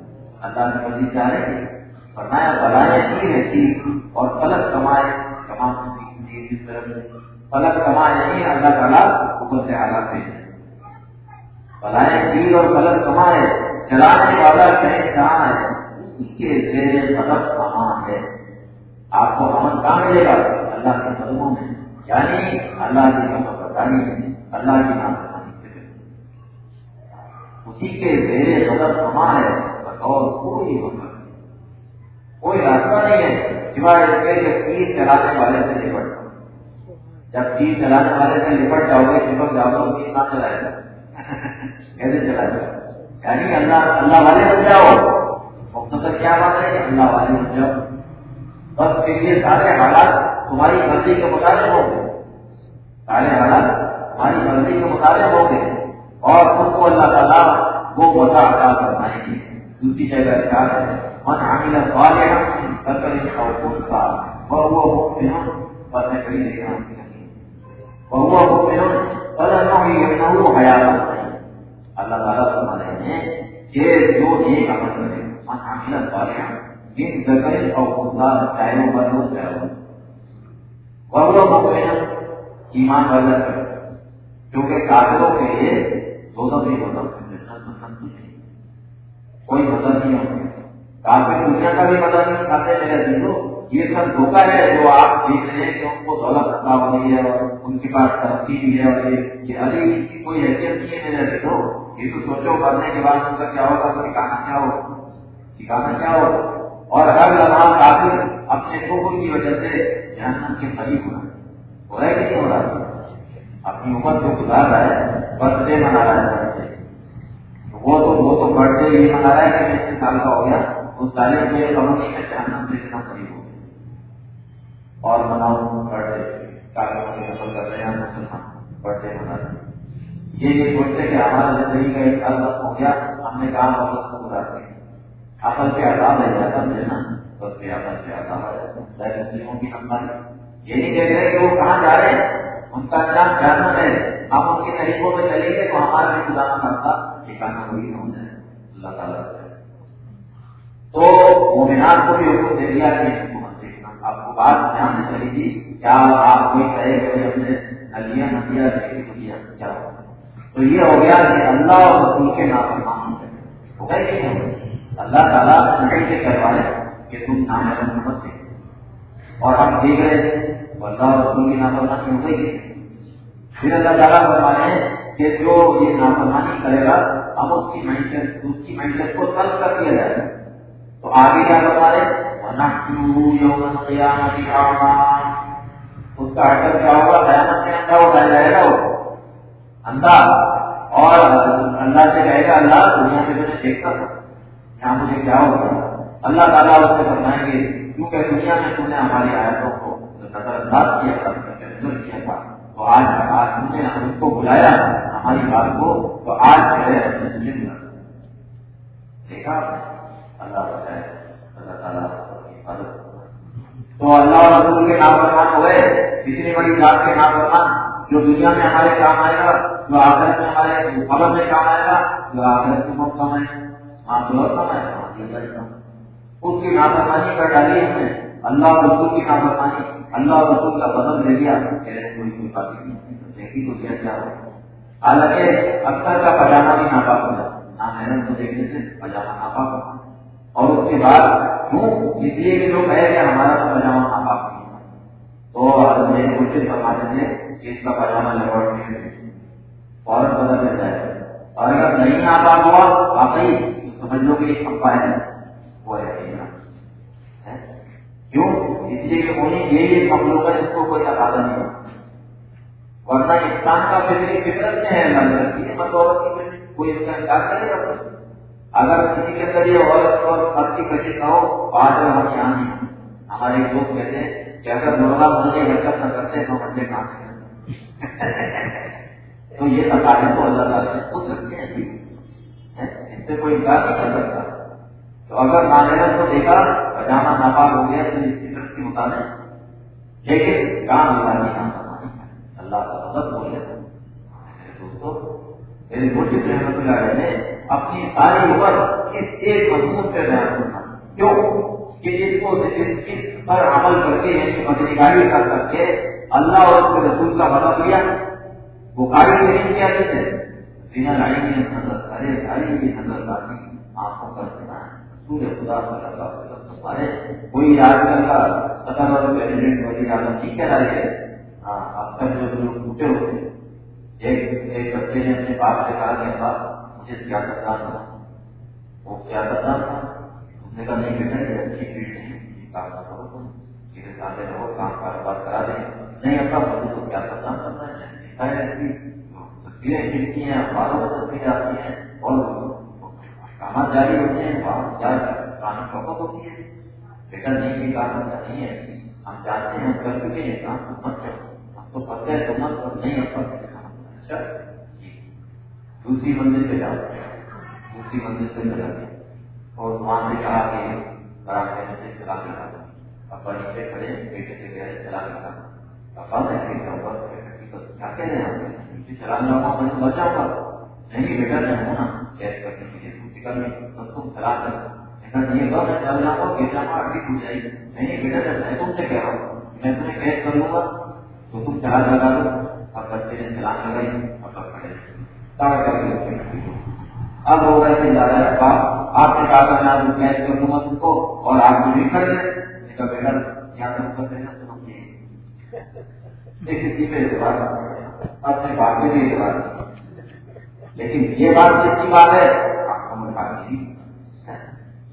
اللہ کی مرضی سے آ رہے ہیں۔ فرمایا بلائیں تیر ہے تیر اور پلک کمائے کما جس طرح پلک کمائے نہیں اللہ تعالیٰ اوپر سے حالات ہے بلائیں تیر اور پلک کمائے چلانے والا کہیں کہاں ہے، اس کے زیر قدم کہاں ہے۔ آپ کو امن کہاں ملے گا؟ اللہ کے قدموں میں۔ یعنی اللہ کی نام بتائی میں اللہ کی نام بتانی اسی کے زیر قدم کہاں ہے، بطور کوئی مطلب کوئی راستہ نہیں ہے، سوائے اس کے کہ تیر چلانے والے سے نپٹ جب تیر چلانے والے سے نپٹ جاؤ گے چپک جاؤ گے تیر نہ چلائے گا۔ کیسے چلائے گا؟ یعنی اللہ اللہ والے بن جاؤ۔ مختصر مطلب کیا بات ہے کہ اللہ والے بن جاؤ۔ بس پھر یہ سارے حالات تمہاری مرضی کے مطابق ہوں گے۔ سارے حالات تمہاری مرضی کے مطابق ہوں گے۔ اور خود کو اللہ تعالیٰ وہ بتا عطا فرمائیں گے دوسری جگہ کیا ہے؟ من عامل صالحا فكره خوفا وهو مؤمن فسيكري لكم وهو مؤمن فلنحيينه حياة اللہ تعالیٰ فرما ہیں کہ جو نیک عمل کرے من والے جن جگہ اور چاہے وہ بند ہو چاہے وہ لوگ ایمان والا کیونکہ کافروں کے لیے دونوں بھی مطلب کوئی مدد نہیں ہوتی کافی دنیا کا بھی مدد نہیں کھاتے میرے دنوں یہ سب دھوکہ ہے جو آپ دیکھ رہے ہیں کہ ان کو دولت عطا ہو رہی ہے اور ان کے پاس ترقی بھی ہے اور یہ ابھی ان کی کوئی حیثیت نہیں ہے میرے دیکھو یہ تو سوچو کرنے کے بعد ان کا کیا ہوگا؟ ٹھکانا کیا ہو ٹھکانا کیا ہو اور ہر لمحہ کافی اپنے شکر کی وجہ سے جہنم کے قریب ہو رہا ہو رہا ہے کہ نہیں ہو رہا؟ اپنی عمر کو گزار رہا ہے برتھ منا رہا ہے۔ وہ تو وہ تو برتھ ڈے یہ منا رہا ہے کہ اتنے سال کا ہو گیا، اس تعلیم میں کمنی میں جہنم سے اتنا قریب ہو گیا۔ اور مناؤ برتھ ڈے کاغذوں کی نقل کر رہے ہیں مسلمان برتھ ڈے منا رہے ہیں۔ یہ سوچتے کہ ہمارا زندگی کا ایک سال ہو گیا، ہم نے کہا واپس کو گزار دیا اصل پہ آزاد ہے جاتا ہے نا بس پہ اصل پہ آزاد ہے مسلموں کی ہماری یہ نہیں دیکھ رہے کہ وہ کہاں جا رہے ہیں، ان کا جان جانا ہے۔ ہم ان کے طریقوں میں چلیں گے تو ہمارا بھی خدا کرتا ٹھکانا وہی نہ ہو جائے۔ اللہ تعالیٰ تو مومنات کو بھی حکم دے دیا کہ آپ کو بات دھیان سے چلی تھی، کیا آپ کوئی کہے کہ اپنے نلیاں ندیاں کیا ہو تو یہ ہو گیا کہ اللہ اور رسول کے نافرمان ہو گئے کہ نہیں اللہ تعالیٰ نہیں سے کروائے کہ تم نام محمد سے۔ اور ہم دیکھ رہے اللہ اور رسول کی نافرمانی ہو گئی پھر اللہ تعالیٰ فرمائے کہ جو یہ نافرمانی کرے گا ہم اس کی معیشت اس کی معیشت کو تلف کر دیا جائے۔ گا تو آگے کیا بتا رہے اس کا حٹر کیا ہوگا؟ قیامت میں اندھا اٹھایا جائے گا۔ وہ اندھا اور اللہ سے کہے گا، اللہ، دنیا میں مجھے دیکھتا تھا۔ یہاں مجھے کیا ہوگا اللہ تعالیٰ اس سے فرمائیں گے، کیونکہ دنیا میں تم نے ہماری آیتوں کو نظر انداز کیا تھا کیا تھا، تو آج آج تم نے ہم کو بلایا، ہماری بات کو تو آج جو ہے دیکھا؟ اللہ بتائے، اللہ تعالیٰ تو اللہ اور رسول کے نام فرمان ہوئے اتنی بڑی بات کے نام فرمان جو دنیا میں ہمارے کام آئے گا، جو آخرت میں ہمارے خبر میں کام آئے گا، جو آخرت میں بہت کام آئے گا۔ وہاں تو اور کام آئے گا اس کی نافرمانی کر ڈالی ہم نے اللہ رسول کی نافرمانی، اللہ رسول کا بدل دے دیا کوئی کوئی بات نہیں دیکھی تو کیا کیا ہو حالانکہ اکثر کا پجامہ بھی ناپاک ہو جاتا نہ محنت کو دیکھنے سے پجامہ ناپاک ہوتا اور اس کے بعد، کیوں؟ اس لیے کہ لوگ ہے کہ ہمارا تو پجامہ ناپاک نہیں تو میرے کوشش فرماتے تھے کہ اس کا پجامہ لپٹ نہیں فوراً بدل دیتا ہے اور اگر نہیں ناپاک ہوا، واقعی تو سمجھ لو کہ ایک پپا ہے وہ ہے کیوں؟ اس لیے کہ انہیں یہ ایک مخلوق ہے جس کو کوئی تقاضا نہیں ہوتا۔ ورنہ انسان کا فکری فطرت میں ہے، اللہ کرتی ہے بطور کی کوئی اس کا انکار کرے گا اگر کسی کے اندر یہ عورت اور خط کی کشش نہ ہو آج ہم یہاں نہیں۔ ہمارے ایک دوست کہتے ہیں کہ اگر مرغا بننے حرکت نہ کرتے تو بندے کہاں سے تو یہ تقاضے تو اللہ تعالیٰ نے خود رکھتے ہیں اس سے کوئی انکار نہیں کر سکتا۔ تو اگر نامیرت کو دیکھا، پجامہ ناپاک ہو گیا تو اس فطرت کے مطابق لیکن کام اللہ نہیں کام اللہ کا مدد بول رہے دوستوں میرے مجھے رحمت اللہ علیہ نے اپنی ساری عمر اس ایک مضمون پہ بیان کرنا کیوں؟ کہ جس کو اس پر عمل کر کے یعنی مدنی گاڑی کر کر کے اللہ اور اس کے رسول کا مدد لیا۔ وہ گاڑی نہیں کیا جیسے بنا گاڑی کی نظر ارے گاڑی کی نظر آتی آنکھوں پر سورج خدا صلی اللہ علیہ وسلم ہمارے کوئی آج کل کا صدر اور پریزیڈنٹ وزیر اعظم ٹھیک کہہ رہا ہے۔ ہاں اکثر جو لوگ ٹوٹے ہوتے ہیں، ایک ایک بچے نے اپنے باپ سے کہا کہ باپ مجھے سیاست دان تھا وہ سیاست دان تھا اس نے کہا، نہیں بیٹا، یہ اچھی فیلڈ نہیں کام کرو تم۔ سیدھے سادے رہو کام کاروبار کرا دیں۔ نہیں اپنا بچوں کو سیاست دان کرنا ہے تصویریں کھلتی ہیں اخباروں میں تصویریں آتی ہیں، اور کام جاری ہوتے ہیں وہاں جا کر کام فوقت ہوتی ہے بیٹا نہیں یہ کام ایسا نہیں ہے ہم جانتے ہیں، ہم کر چکے ہیں کام کو مت کرو ہم تو پتہ ہے تو مت اور نہیں اپنا اچھا دوسری منزل پہ جاؤ۔ دوسری منزل پہ چلا گیا اور وہاں سے کہا کہ راستے میں سے چلا کے لانا ابا نیچے کھڑے، بیٹے سے گئے چلا کے لانا ابا میں پھر جاؤں ہیں نیچے چلانے والا میں نہیں بیٹا میں ہوں نا کیش کرنے کے لیے دوسری کرنے بس تم چلا کر یہ بس چل جاؤں گا بیٹا میں اڈی ٹوٹ جائے گی نہیں بیٹا میں تم سے کہہ رہا ہوں میں تمہیں پیش کر لوں گا تو تم چلا لگا دو اب بچے نے چلانے لگائی اب اب کھڑے تاڑ کر کے اب وہ ویسے جا رہا ہے آپ نے کہا تھا میں پیش کر دوں گا تم کو اور آپ مجھے کھڑے بیٹا کیا کروں کر دینا کسی پہ اعتبار اپنے بات میں بھی اعتبار لیکن یہ بات جس کی بات ہے احکم الحاکمین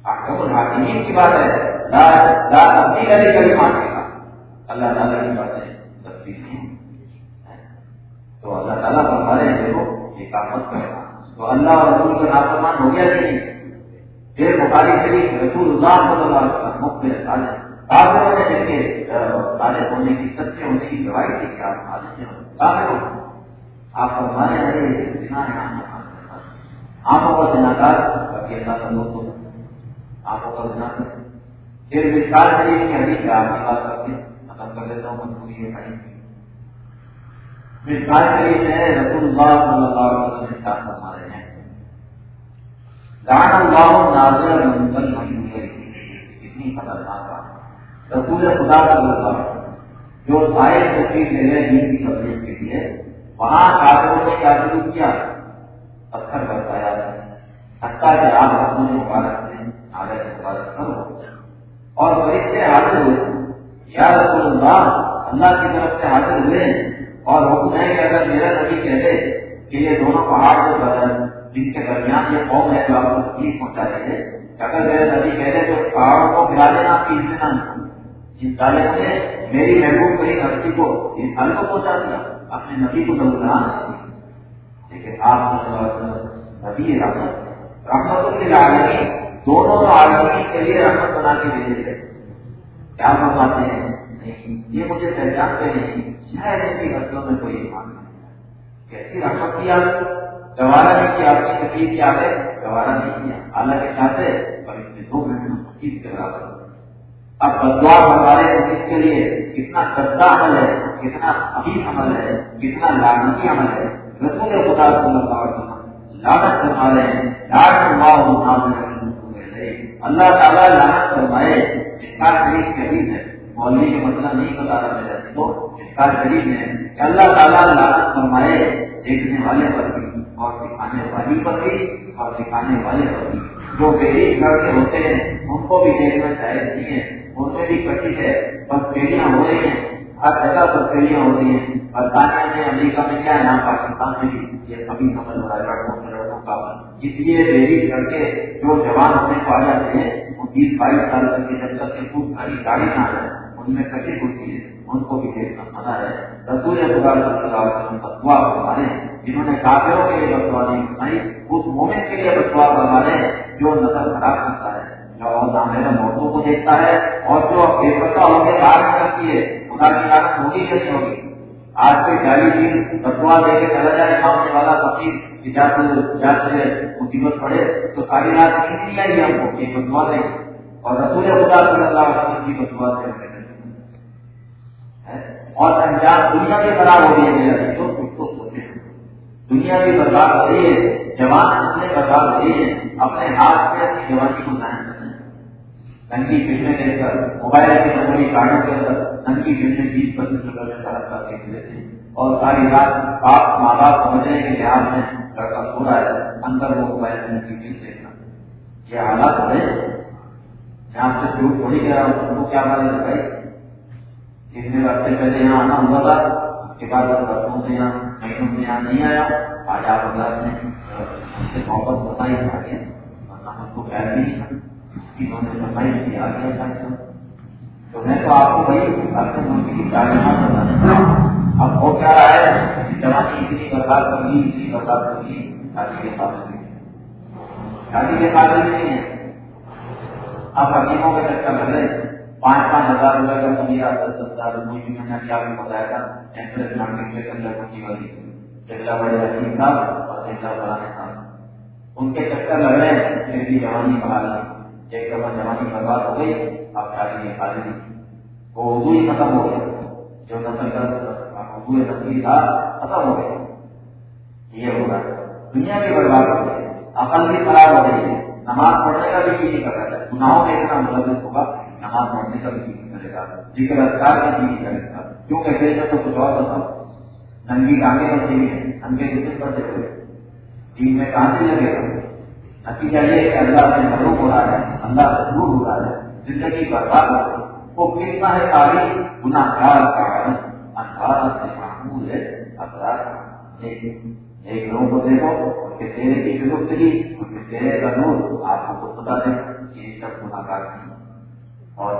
احکم الحاکمین کی بات ہے، لا لا تبدیل علی کبھی ماننے کا اللہ تعالیٰ کی بات ہے تبدیل نہیں تو اللہ تعالیٰ فرما رہے ہیں، دیکھو، یہ کام مت کرنا۔ تو اللہ اور رسول کا نافرمان ہو گیا نہیں؟ پھر بخاری شریف رسول اللہ صلی اللہ علیہ وسلم مختلف تعلق کافروں نے جن کے تعلق ہونے کی سچے ہونے کی گواہی تھی کہ آپ حادثے ہو ہو آپ فرمانے والے آنکھوں کا جناکار باقی اللہ کا دوست ہوتا آنکھوں کا جناکار پھر وشال شریف کی حدیث ہے آپ کی بات کر کے ختم کر دیتا ہوں مجبوری ہے کھڑی وشال شریف ہے، رسول اللہ صلی اللہ علیہ وسلم نے ساتھ فرما رہے ہیں۔ لعن اللہ ناظر منزل مشہور کتنی خطرناک رسول خدا صلی اللہ علیہ جو سائے تصویر لے رہے دین کی تبلیغ کے لیے وہاں کافروں نے کیا شروع کیا؟ پتھر برتایا حتیٰ کہ آپ اپنے مبارک سے آگے مبارک کرو اور فرشتے حاضر ہوئے۔ یا رسول اللہ اللہ کی طرف سے حاضر ہوئے۔ اور حکم ہے کہ اگر میرا نبی کہہ دے کہ یہ دونوں پہاڑ جو بدل جن کے درمیان یہ قوم ہے، جو آپ کو تکلیف پہنچا رہے ہیں اگر میرا نبی کہہ دے تو پہاڑوں کو ملا دینا آپ کی اتنا جن طالب نے میری محبوب کری ہستی کو یعنی ان سال کو پہنچا دیا، اپنے نبی کو دلکران لیکن آپ نبی رحمت رحمت کے دونوں عالمی کے لیے رحمت بنا کے بھیجے تھے کیا فرماتے ہیں؟ نہیں، یہ مجھے پہچانتے نہیں۔ شاید ان کی غلطیوں میں کوئی ایمان نہیں کیسی رحمت کیا گوارا جی نہیں کیا اپنی تکلیف کیا ہے؟ گوارا نہیں کیا۔ حالانکہ چاہتے، پر اس نے دو منٹ چیز کے برابر اب بدلاؤ ہمارے اس کے لیے کتنا گندا عمل ہے، کتنا عقیق عمل ہے، کتنا لانتی عمل ہے۔ رسول خدا صلی اللہ علیہ وسلم لانت فرما رہے ہیں لانت اللہ اللہ تعالیٰ لانت فرمائے اس کا شریف قریب ہے۔ مولوی کا مسئلہ مطلب نہیں بتا رہا میرا تو اس کا قریب ہے۔ کہ اللہ تعالیٰ لانت فرمائے دیکھنے والے پر بھی اور سکھانے والی پر بھی اور سکھانے والے پر بھی۔ جو غریب گھر کے ہوتے ہیں، ان کو بھی دیکھنا چاہیے۔ نہیں بھی کٹی ہے بس ہو رہی ہیں۔ ہر جگہ پر ہو رہی ہیں برطانیہ میں امریکہ میں کیا ہے؟ پاکستان میں بھی۔ یہ سبھی حمل ہو رہا ہے لڑکوں کے لڑکوں کا اس لیے ڈیری کر کے جو جوان ہونے کو آ جاتے ہیں، وہ بیس بائیس سال تک کے جب تک کے خود گھری گاڑی نہ آئے، ان میں کٹی ہوتی ہے۔ ان کو بھی دیکھنا مزہ ہے۔ رسول خدا صلی اللہ علیہ وسلم بتوا فرمانے جنہوں نے کافروں کے لیے بتوا نہیں بنائی اس مومن کے لیے بتوا فرمانے جو نظر خراب کرتا ہے۔ جو سامنے میں موتوں کو دیکھتا ہے اور جو بے پتہ ہو کے کار کرتی ہے، خدا کی طاقت ہوگی یا نہیں ہوگی؟ آج کوئی گاڑی دن بتوا دے کے چلا جائے مانگنے والا فقیر جات سے مصیبت پڑے تو ساری رات نیند نہیں آئی ہم کو؟ یہ بتوا دیں اور رسول خدا صلی اللہ علیہ وسلم کی بتوا سے اور انجام دنیا بھی خراب ہو رہی ہے، میرا تو کچھ تو سوچے دنیا بھی برباد ہو رہی ہے جوان اتنے برباد ہو رہی ہے، اپنے ہاتھ سے اپنی جوانی کو ظاہر ننگی فلمیں دیکھ کر موبائل کے میموری کارڈوں کے اندر ننگی فلمیں بیس پچیس روپئے میں خراب کر دیکھ لیتے ہیں۔ اور ساری رات باپ ماں باپ سمجھنے کے لحاظ میں لڑکا سو رہا ہے، اندر وہ موبائل میں ننگی فلم دیکھنا یہ حالات ہو رہے ہیں۔ یہاں سے جھوٹ تھوڑی کہہ رہا ہوں تم کو کیا مانے بھائی؟ اس میں راستے پہلے یہاں آنا ہوا تھا، اس کے بعد برسوں سے یہاں، مہینوں سے یہاں نہیں آیا۔ آج آپ اللہ نے محبت بتائی آگے ورنہ ہم کو خیال نہیں تھا انہوں نے صفائی کی آگے تھا تو میں تو آپ کو بھائی اپنے ملک کی تعلیمات بتانا اب ہو کیا رہا ہے جوانی اتنی برباد کر لی اتنی برباد کر لی شادی کے قابل شادی کے قابل نہیں ہے۔ اب حکیموں کا چکر لگ رہے پانچ پانچ ہزار روپئے کا ملیا دس دس ہزار روپئے بھی میں نے کیا بھی بتایا تھا۔ ایمپریس مارکیٹ کے اندر کی والی۔ جگہ بڑے حکیم صاحب اور جگہ بڑھانے صاحب۔ ان کے چکر لگ رہے ہیں پھر بھی جوانی بحال نہیں ایک دفعہ جوانی برباد ہو گئی اب شادی کے قابل وہ اردو ہی ختم ہو گیا۔ جو نسل کا اردو نسلی تھا، ختم ہو گیا۔ یہ ہوگا دنیا بھی برباد ہو گئی۔ عقل بھی خراب ہو رہی ہے نماز پڑھنے کا بھی جی نہیں کر رہا ہے گناہوں میں اتنا ملوث ہوگا، نماز پڑھنے کا بھی جی نہیں کرے گا۔ ذکر اذکار کا بھی جی نہیں کرے گا۔ کیوں کہتے ہیں تو کچھ اور بتاؤ ننگی ٹانگیں ہوتی ہیں۔ ننگے جسم پر دیکھو۔ دین میں کہاں سے لگے گا نتیجہ یہ کہ اللہ سے محروم ہو رہا ہے، اللہ سے دور ہو رہا ہے، زندگی برباد ہو رہی وہ کتنا ہے تاریخ گناہ گار کا اندھارا سے محمود ہے اپراد ایک لوگوں کو دیکھو، ان کے چہرے کی گفتگی ان کے چہرے کا نور آپ کو بتا دیں کہ یہ سب گناہ گار نہیں اور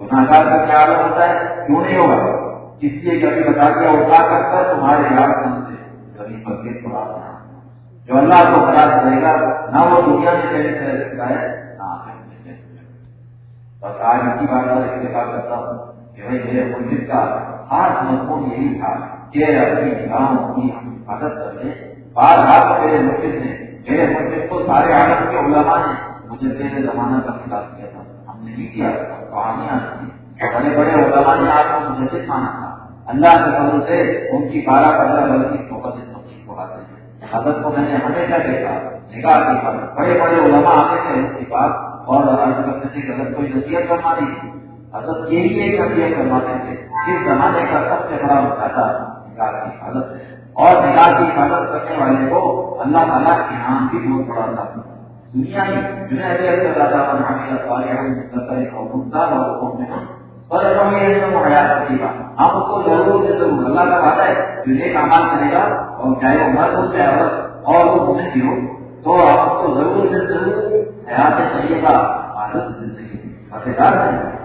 گناہ گار کا کیا عالم ہوتا ہے؟ کیوں نہیں ہوگا؟ اس لیے کبھی بتا دیا اٹھا کر کر تمہارے یاد سے کبھی بکے تو آپ جو اللہ کو خراب کرے گا نہ وہ دنیا میں چلے چلے سکتا ہے نہ آخر بس آج کی بات اور اتفاق کرتا ہوں کہ بھائی، میرے مسجد کا خاص مضمون یہی تھا کہ اپنی نگاہوں کی ہم حفاظت کر لیں بار بار میرے مسجد نے، میرے مسجد کو سارے عالم کے علماء نے مجھے میرے زمانہ کا خلاف کیا تھا۔ ہم نے نہیں کیا کہانیاں بڑے بڑے علماء نے آپ کو مجھے مانا تھا۔ اللہ کے فضل سے ان کی بارہ پندرہ برس کی صحبت اس مسجد کو حاصل ہے حضرت کو میں نے ہمیشہ دیکھا۔ نگاہ کی بات بڑے بڑے علماء آتے تھے اس کے پاس اور عرض کرتے تھے کہ اگر کوئی نصیحت کرنا نہیں حضرت یہی ایک نصیحت کرواتے تھے اس زمانے کا سب سے بڑا مسئلہ تھا نگاہ کی حفاظت اور نگاہ کی حفاظت کرنے والے کو اللہ تعالیٰ کے نام بھی بہت بڑا تھا دنیا ہی ہم حیات رکھے اس کو ضرور سے ضرور اللہ کا بات ہے جو نیک کامال کرے گا اور چاہے وہ مرد ہو چاہے عورت اور وہ گھومنے ہو تو آپ کو ضرور سے ضرور حیات چاہیے گا زندگی مزیدار رہے گا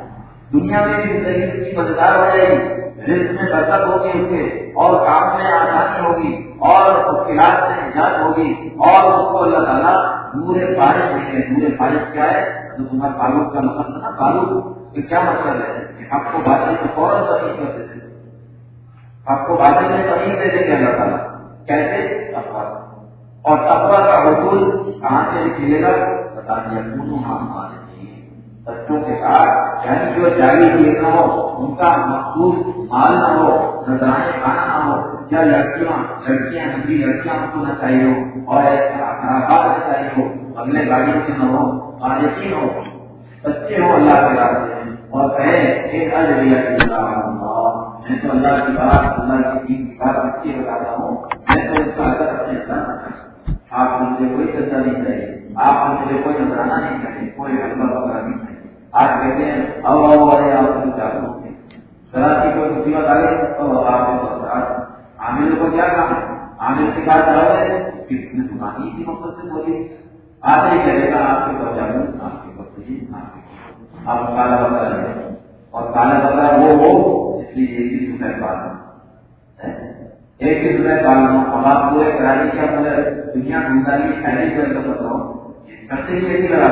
دنیا میں بھی زندگی کی مزیدار ہو جائے گی، رزق میں برکت ہوگی اس کے، اور کام میں آسانی ہوگی، اور مشکلات سے نجات ہوگی، اور اس کو اللہ تعالیٰ نور فارش دیں گے نور فارش کیا ہے؟ جو تمہارا تعلق کا مطلب تھا نا تعلق یہ کیا مطلب ہے؟ کہ آپ کو باتیں تو فوراً تقریب کر دیتے آپ کو باتیں میں تقریب دے دیں گے اللہ تعالیٰ؟ کیسے؟ تقوا اور تقوا کا حصول کہاں سے کھلے گا؟ بتا دیا دونوں ہم ہمارے بچوں کے ساتھ یعنی جو جاری چیز نہ ہو، ان کا مخصوص مال نہ ہو نظرانے کھانا نہ ہو، یا لڑکیاں لڑکیاں، نبی لڑکیاں ان کو نہ چاہیے ہو، اور خرابات نہ چاہیے ہو، اگلے گاڑیوں سے نہ ہو خارجی ہو۔ بچے ہو اللہ کے راستے اور کہیں کہ میں تو اللہ کی بات، اللہ کی کی بات، بچے بتاتا ہوں۔ میں تو اس کا اثر اپنے اندر آپ مجھے کوئی چرچا نہیں چاہیے آپ مجھے کوئی نظرانہ نہیں چاہیے کوئی حلبہ وغیرہ نہیں چاہیے آج کہتے ہیں اب اب والے آپ کو چاہتے ہیں؟ ذرا کی کوئی مصیبت آ گئی تو آپ کے پاس عامر کو کیا کام ہے عامر کے ساتھ چلا ہے کتنے دکانی کی مقصد سے بولی آتے ہی کہے گا آپ کے پاس جاؤ آپ کے پاس جی آپ کالا بکرا رہے اور کالا بکرا وہ ہو، اس لیے ایک ہی سنر پالنا ایک ہی سنر پالنا اور کراچی کے اندر دنیا ڈھونڈا کی پہلی بار کا پتہ ہو کرتے ہی ایسی لگا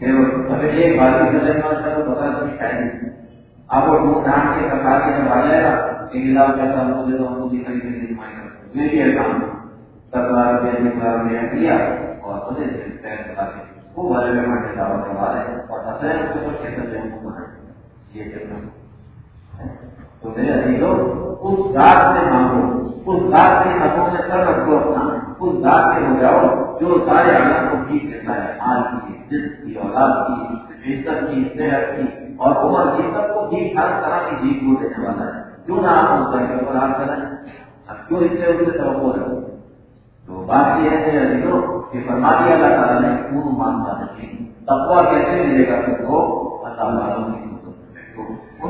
اگر ایک بات کی نظر میں تو بتا سکتی ہے آپ کو ڈھونڈ کے سرکار کے جب آ جائے گا، ایک لاکھ پیسہ ہم کو دے دو ہم کو دکھائی دے دے میں بھی ایسا ہوں سترہ روپئے نکلا میں دیا اور اسے بتا کے وہ بڑے میں دعوت کروا رہے اور اصل اس کو کچھ کہتے ہیں یہ کہتے تو میرے عزیزوں اس ذات سے مانگو، اس ذات کے حقوں میں سر رکھو اپنا، اس ذات سے ہو جاؤ جو سارے عالم کو ٹھیک دیتا ہے مال کی عزت کی، اولاد کی عزت کی صحت کی، اور عمر کی سب کو ٹھیک ہر طرح کی جیت کو دینے والا ہے۔ کیوں نہ آپ ہوتا ہے کہ آپ کریں؟ اب کیوں اس سے اس سے توقع رکھو تو بات یہ ہے میرے عزیزوں کہ فرما دیا اللہ تعالیٰ نے کیوں مانتا نہیں تقوا کیسے ملے گا؟ کہ وہ اللہ تعالیٰ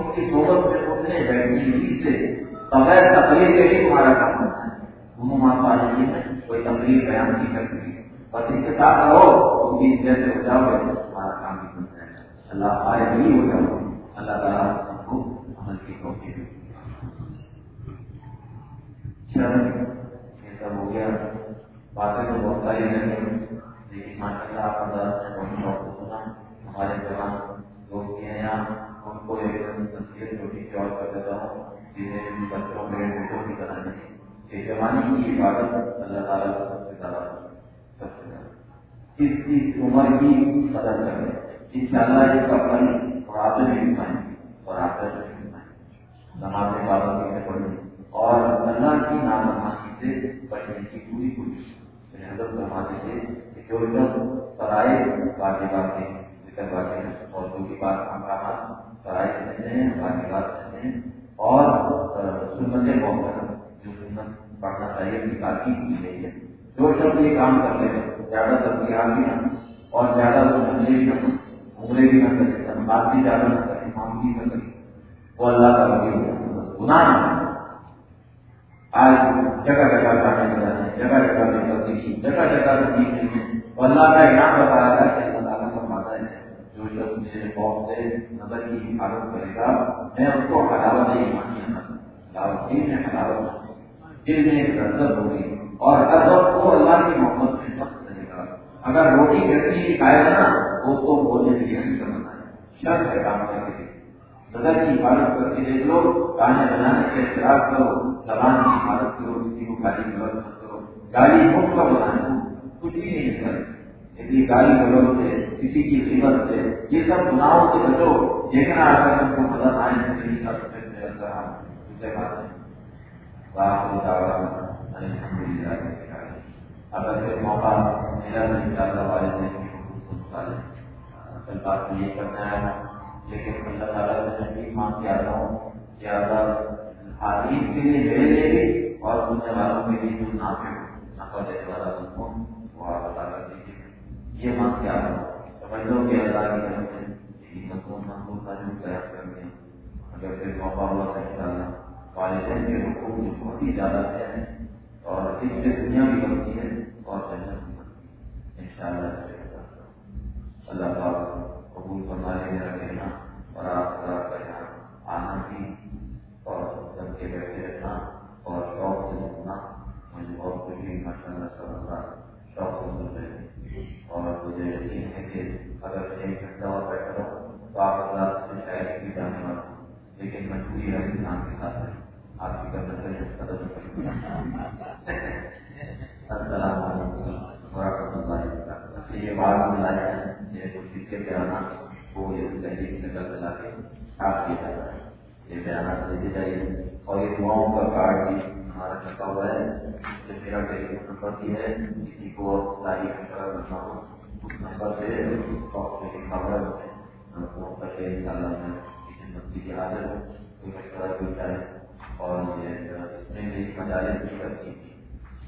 کی ان کی صحبت میں اٹھنے بیٹھنے سے بغیر تقریر کے بھی تمہارا کام ہوتا ہے عموماً پالیسی میں کوئی تقریر بیان نہیں کرتی اور اس کے ساتھ رہو تو بھی جیسے ہو جاؤ گے، تمہارا کام بھی بن جائے گا۔ اللہ ہمارے نہیں ہو جاؤ۔ اللہ تعالیٰ ہم کو عمل کی کوشش یہ سب ہو گیا۔ باتیں تو بہت ساری نہیں کی عبادت اللہ تعالیٰ سب سے زیادہ سب سے زیادہ۔ اس کی عمر کی قدر ان شاء اللہ یہ کپڑے اور آپ نے بھی پائیں اور آپ نماز سے اور اللہ کی نامناسی سے بچنے کی پوری کوشش۔ یعنی حضرت جو پرائے ذکر اور جو کی بات ہم کہا پرائے کہتے ہیں ہیں۔ اور سنتیں بہت سنت پڑھنا چاہیے اپنی کافی کی گئی ہے۔ جو شخص یہ کام کر رہے ہیں، زیادہ تبدیل بھی نہ اور زیادہ سننے بھی نہ عمرے بھی نہ کرے سنباد بھی زیادہ نہ کرے کام بھی نہ کرے وہ اللہ کا وکیل گناہ نہ آج جگہ جگہ جانے میں جانے جگہ جگہ میں تبدیلی جگہ جگہ تبدیلی ہے۔ اور اللہ کا انعام بتایا تھا کہ اللہ تعالیٰ فرماتا ہے، جو شخص میرے قوم سے نظر کی حفاظت کرے گا، میں اس کو حلاوت نہیں مانی میں حلاوت دل میں ایک رزت ہوگی اور ہر وقت وہ اللہ کی محبت میں مست رہے گا۔ اگر روٹی چٹنی کی کھائے گا نا، وہ تو بولنے کے لیے نہیں سمجھنا ہے۔ شرط ہے کام کرنے کے نظر کی حفاظت کر کے دیکھ لو کھانے بنانے کے احتراج کرو، زبان کی حفاظت کرو، کسی کو گالی غلط مت کرو۔ گالی مفت کا بنانا کچھ بھی نہیں کرے اتنی گالی غلط سے کسی کی قیمت سے یہ سب گناہوں سے بچو، دیکھنا اگر تم کو مدد آئے تو نہیں کر سکتے اگر کوئی موقع میرا نہیں والے بات یہ کرنا ہے۔ لیکن اللہ تعالیٰ سے بھی کے آتا ہوں حادیث کے لیے میرے اور سننے والوں کے لیے جو نفع دینے والا کو وہ آپ دیجیے یہ مانگ کے آتا ہوں۔ سمجھ لو کہ اللہ کی طرف جی سے یہی مضمون کا جو تیار کر اگر پھر موقع ہوا تو ان شاء اللہ والدین کے حقوق جو بہت ہی زیادہ ہیں اور اس سے دنیا بھی بنتی ہے اور جنت بھی بنتی ہے۔ ان شاء اللہ اللہ پاک قبول فرما لے میرا کہنا اور آپ کا کہنا آنا بھی اور جم کے بیٹھے رہنا اور شوق سے سننا مجھے بہت خوشی ماشاء اللہ سب اللہ، شوق سے سن رہے ہیں۔ اور مجھے یقین ہے کہ اگر میں ایک گھنٹہ اور بیٹھا رہا تو آپ اللہ سے شاید بھی جانے والا ہوں۔ لیکن مجبوری ہے انسان کے ساتھ ہے۔ آپ کی قدر السلام علیکم ورحمۃ اللہ وبرکاتہ یہ بات ملایا ہے یہ کچھ سکے بیانات وہ یہ دہلی کی نقل دلا کے آپ کیا جاتا ہے یہ بیانات دیتے جائیے اور یہ دعاؤں کا کارڈ بھی ہمارا رکھا ہوا ہے جو میرا ٹیلی فون نمبر بھی ہے کسی کو ساری فیصلہ کرنا ہو اس نمبر سے ہوا ہے فون کر کے ان شاء اللہ میں کسی کی حاضر ہوں کوئی مشورہ کوئی چاہے اور یہ اس میں میری مجالے بھی کرتی تھی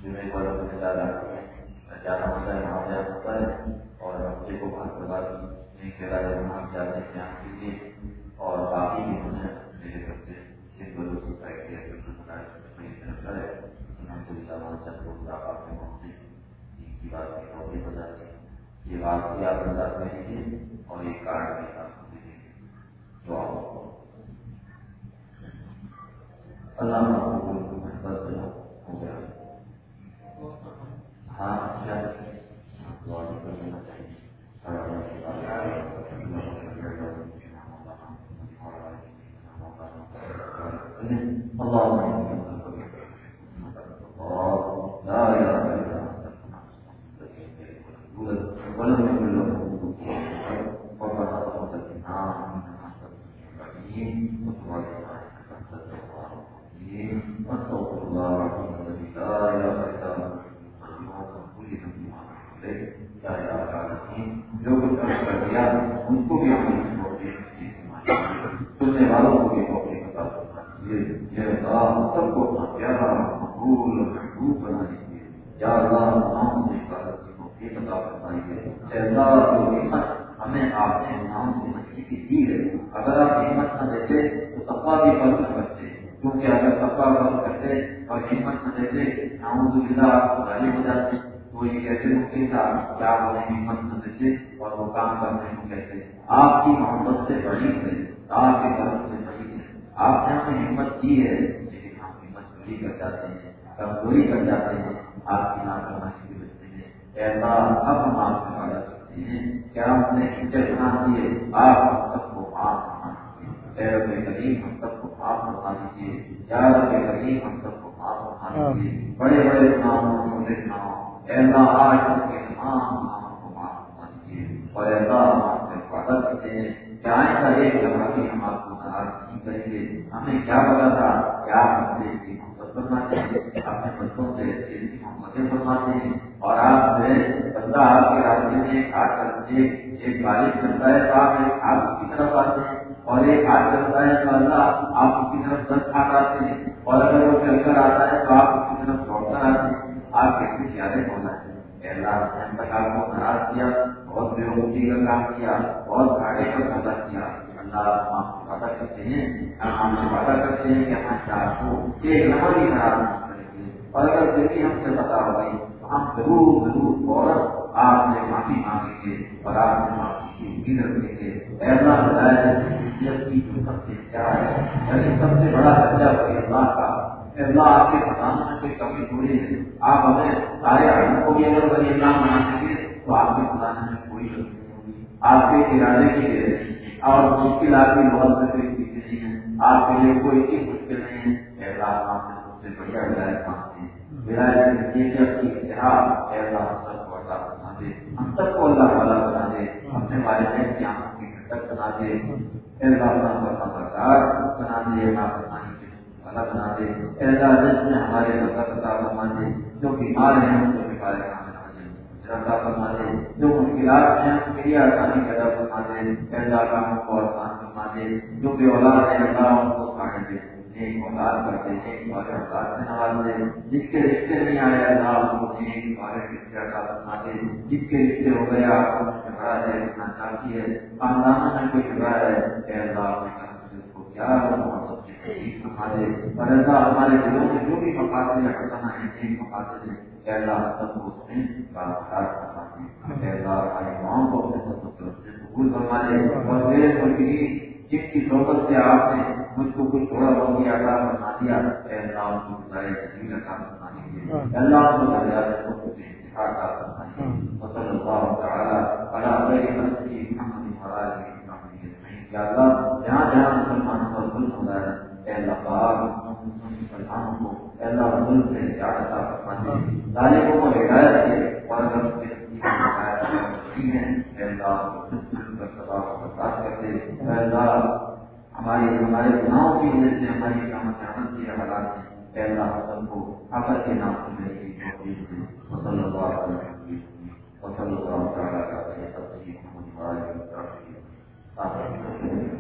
جو میرے کو زیادہ زیادہ ہوتا ہے وہاں زیادہ ہوتا ہے اور بچے کو بھاگ کروا نہیں کہہ وہاں جاتے ہیں آپ کیجیے اور باقی بھی انہیں میرے بچے جن کو سوسائٹی ہے الحمد للہ وہاں چند لوگ آپ میں پہنچتے پہنچے کی بات کی اور بھی بتا دیں یہ بات بھی آپ انداز میں لیجیے اور یہ کارڈ بھی آپ کو دیجیے جو آپ اللہ ہو گیا ہاں اچھا کرنا چاہیے کچھ کر دیا ان کو بھی ہم سننے والوں کو بھی موقع بتا یہ سب کو اپنا پیارا مقبول محبوب بنا دیجیے یا اللہ نام سے حفاظت کی موقع بتا فرمائیے اللہ جو ہمت ہمیں آپ نے نام سے مچھلی کی دی ہے اگر آپ ہمت نہ دیتے تو تقوا بھی بند نہ کرتے کیونکہ اگر تقوا بند کرتے اور ہمت نہ باللہ آپ کو غالب ہو جاتے تو یہ کیسے ممکن تھا کہ آپ انہیں ہمت نہ اور وہ کام کرنے کو کہتے آپ کی محبت سے بڑی ہے آپ کے گھر سے بڑی ہے آپ نے ہمیں ہمت کی ہے لیکن ہم ہمت چوری کر جاتے ہیں کمزوری کر جاتے ہیں آپ کی نام کرنا شروع کرتے ہیں ایسا اب ہم آپ سے پالا سکتے ہیں کیا ہم نے ٹیچر بنا دیے آپ ہم سب کو معاف کرنا رب کریم ہم سب کو معاف کرنا دیجیے یا رب کریم ہم سب کو بڑے بڑے ناموں چھوٹے ناموں ایسا آج کے تمام ناموں کو معاف کرنا اور ایسا ہم آپ سے وعدہ کرتے ہیں کہ آئندہ ایک لمحہ بھی ہم آپ کو ناراض نہیں کریں گے ہمیں کیا پتا تھا کہ آپ ہم سے اتنی محبت فرماتے ہیں اپنے بچوں سے اتنی محبتیں فرماتے ہیں اور آپ سے بندہ آپ کے راستے میں آ کر ایک ایک بارش کرتا ہے تو آپ ایک آپ کی طرف آتے ہیں اور ایک ہاتھ ہے تو اللہ، آپ کی طرف دس ہاتھ آتے ہیں۔ اور اگر وہ چل کر آتا ہے تو آپ کی طرف دوڑ کر آتے ہیں۔ آپ کتنی زیادہ ہونا ہے۔ اللہ نے تک آپ کو ناراض کیا، بہت بے روزی کا کام کیا، بہت گاڑی کا پیدا کیا۔ اللہ، آپ سے کرتے ہیں، ہم سے وعدہ کرتے ہیں کہ ہم چار کو ایک نمبر ہی ناراض نہیں کریں گے اور اگر پھر بھی ہم سے بتا ہو گئی تو ہم ضرور ضرور فوراً آپ سے معافی مانگیں گے۔ اور آپ سے معافی کی کی سب سے کیا ہے یعنی سب سے بڑا درجہ اللہ کا اللہ، آپ کے کمی تھوڑی ہے، آپ ہمیں سارے کو بھی اگر اللہ بنا تو آپ کے بتانے میں کوئی کمی نہیں ہوگی۔ آپ کے ارادے کی لیے اور مشکلات کی بہت سے کوئی چیزیں نہیں ہے آپ کے لیے کوئی چیز مشکل نہیں ہے۔ اللہ، آپ سے سب سے بڑھیا ولایت مانگتے ہیں۔ ولایت سب کو اللہ بنا دے۔ ہم سب کو اللہ والا بنا دے۔ اپنے والدین کی آنکھوں کی ٹھنڈک بنا دے اللہ اپنا سرکار بنا دے اللہ بنانے والا بنا دے۔ اللہ، جس نے ہمارے نظر عطا فرما دے، جو بیمار ہیں، ان کو بیمار بنا دے عطا فرما دے، جو مشکلات ہیں، ان کے لیے آسانی پیدا فرما دے۔ اللہ کاموں کو آسان فرما دے، جو بے اولاد ہے اللہ ان کو کھانے دے۔ ایک اولاد کرتے ایک بار اولاد سے نواز دے جس کے رشتے نہیں آئے، اللہ ان کو ایک بار رشتے عطا فرما دے۔ جس کے رشتے ہو گئے، آپ کو جھگڑا ہے، اتنا ہے خاندان میں کوئی جھگڑا ہے اے اللہ کو کیا محبت اور اللہ ہمارے دلوں میں جو بھی مقاصد ہے حسنا ہے ایک ہے اللہ سب کو اس میں اللہ ہمارے ماؤں کو اپنے سب طرف سے قبول اور میرے جس کی صحبت سے آپ نے مجھ کو کچھ تھوڑا بہت بھی آتا بنا دیا اے اللہ ان کو بتائے دیجیے اللہ کو دریا کو انتخاب کا اللہ تعالی علی خیر خلقی محمد محمد یا اللہ جہاں جہاں مسلمانوں پر ظلم ہو رہا ہے اے اللہ پاک مسلمانوں کو اے اللہ ظلم سے نجات عطا فرما دے ظالموں کو ہدایت دے اور اگر کے اے اللہ ہمارے گناہوں کی وجہ سے، ہماری قیامت عمل کی حالات اے اللہ کو حقر کے نام سے وصلى الله على نبينا وصلى الله تعالى على خلقه وآله وصحبه آمين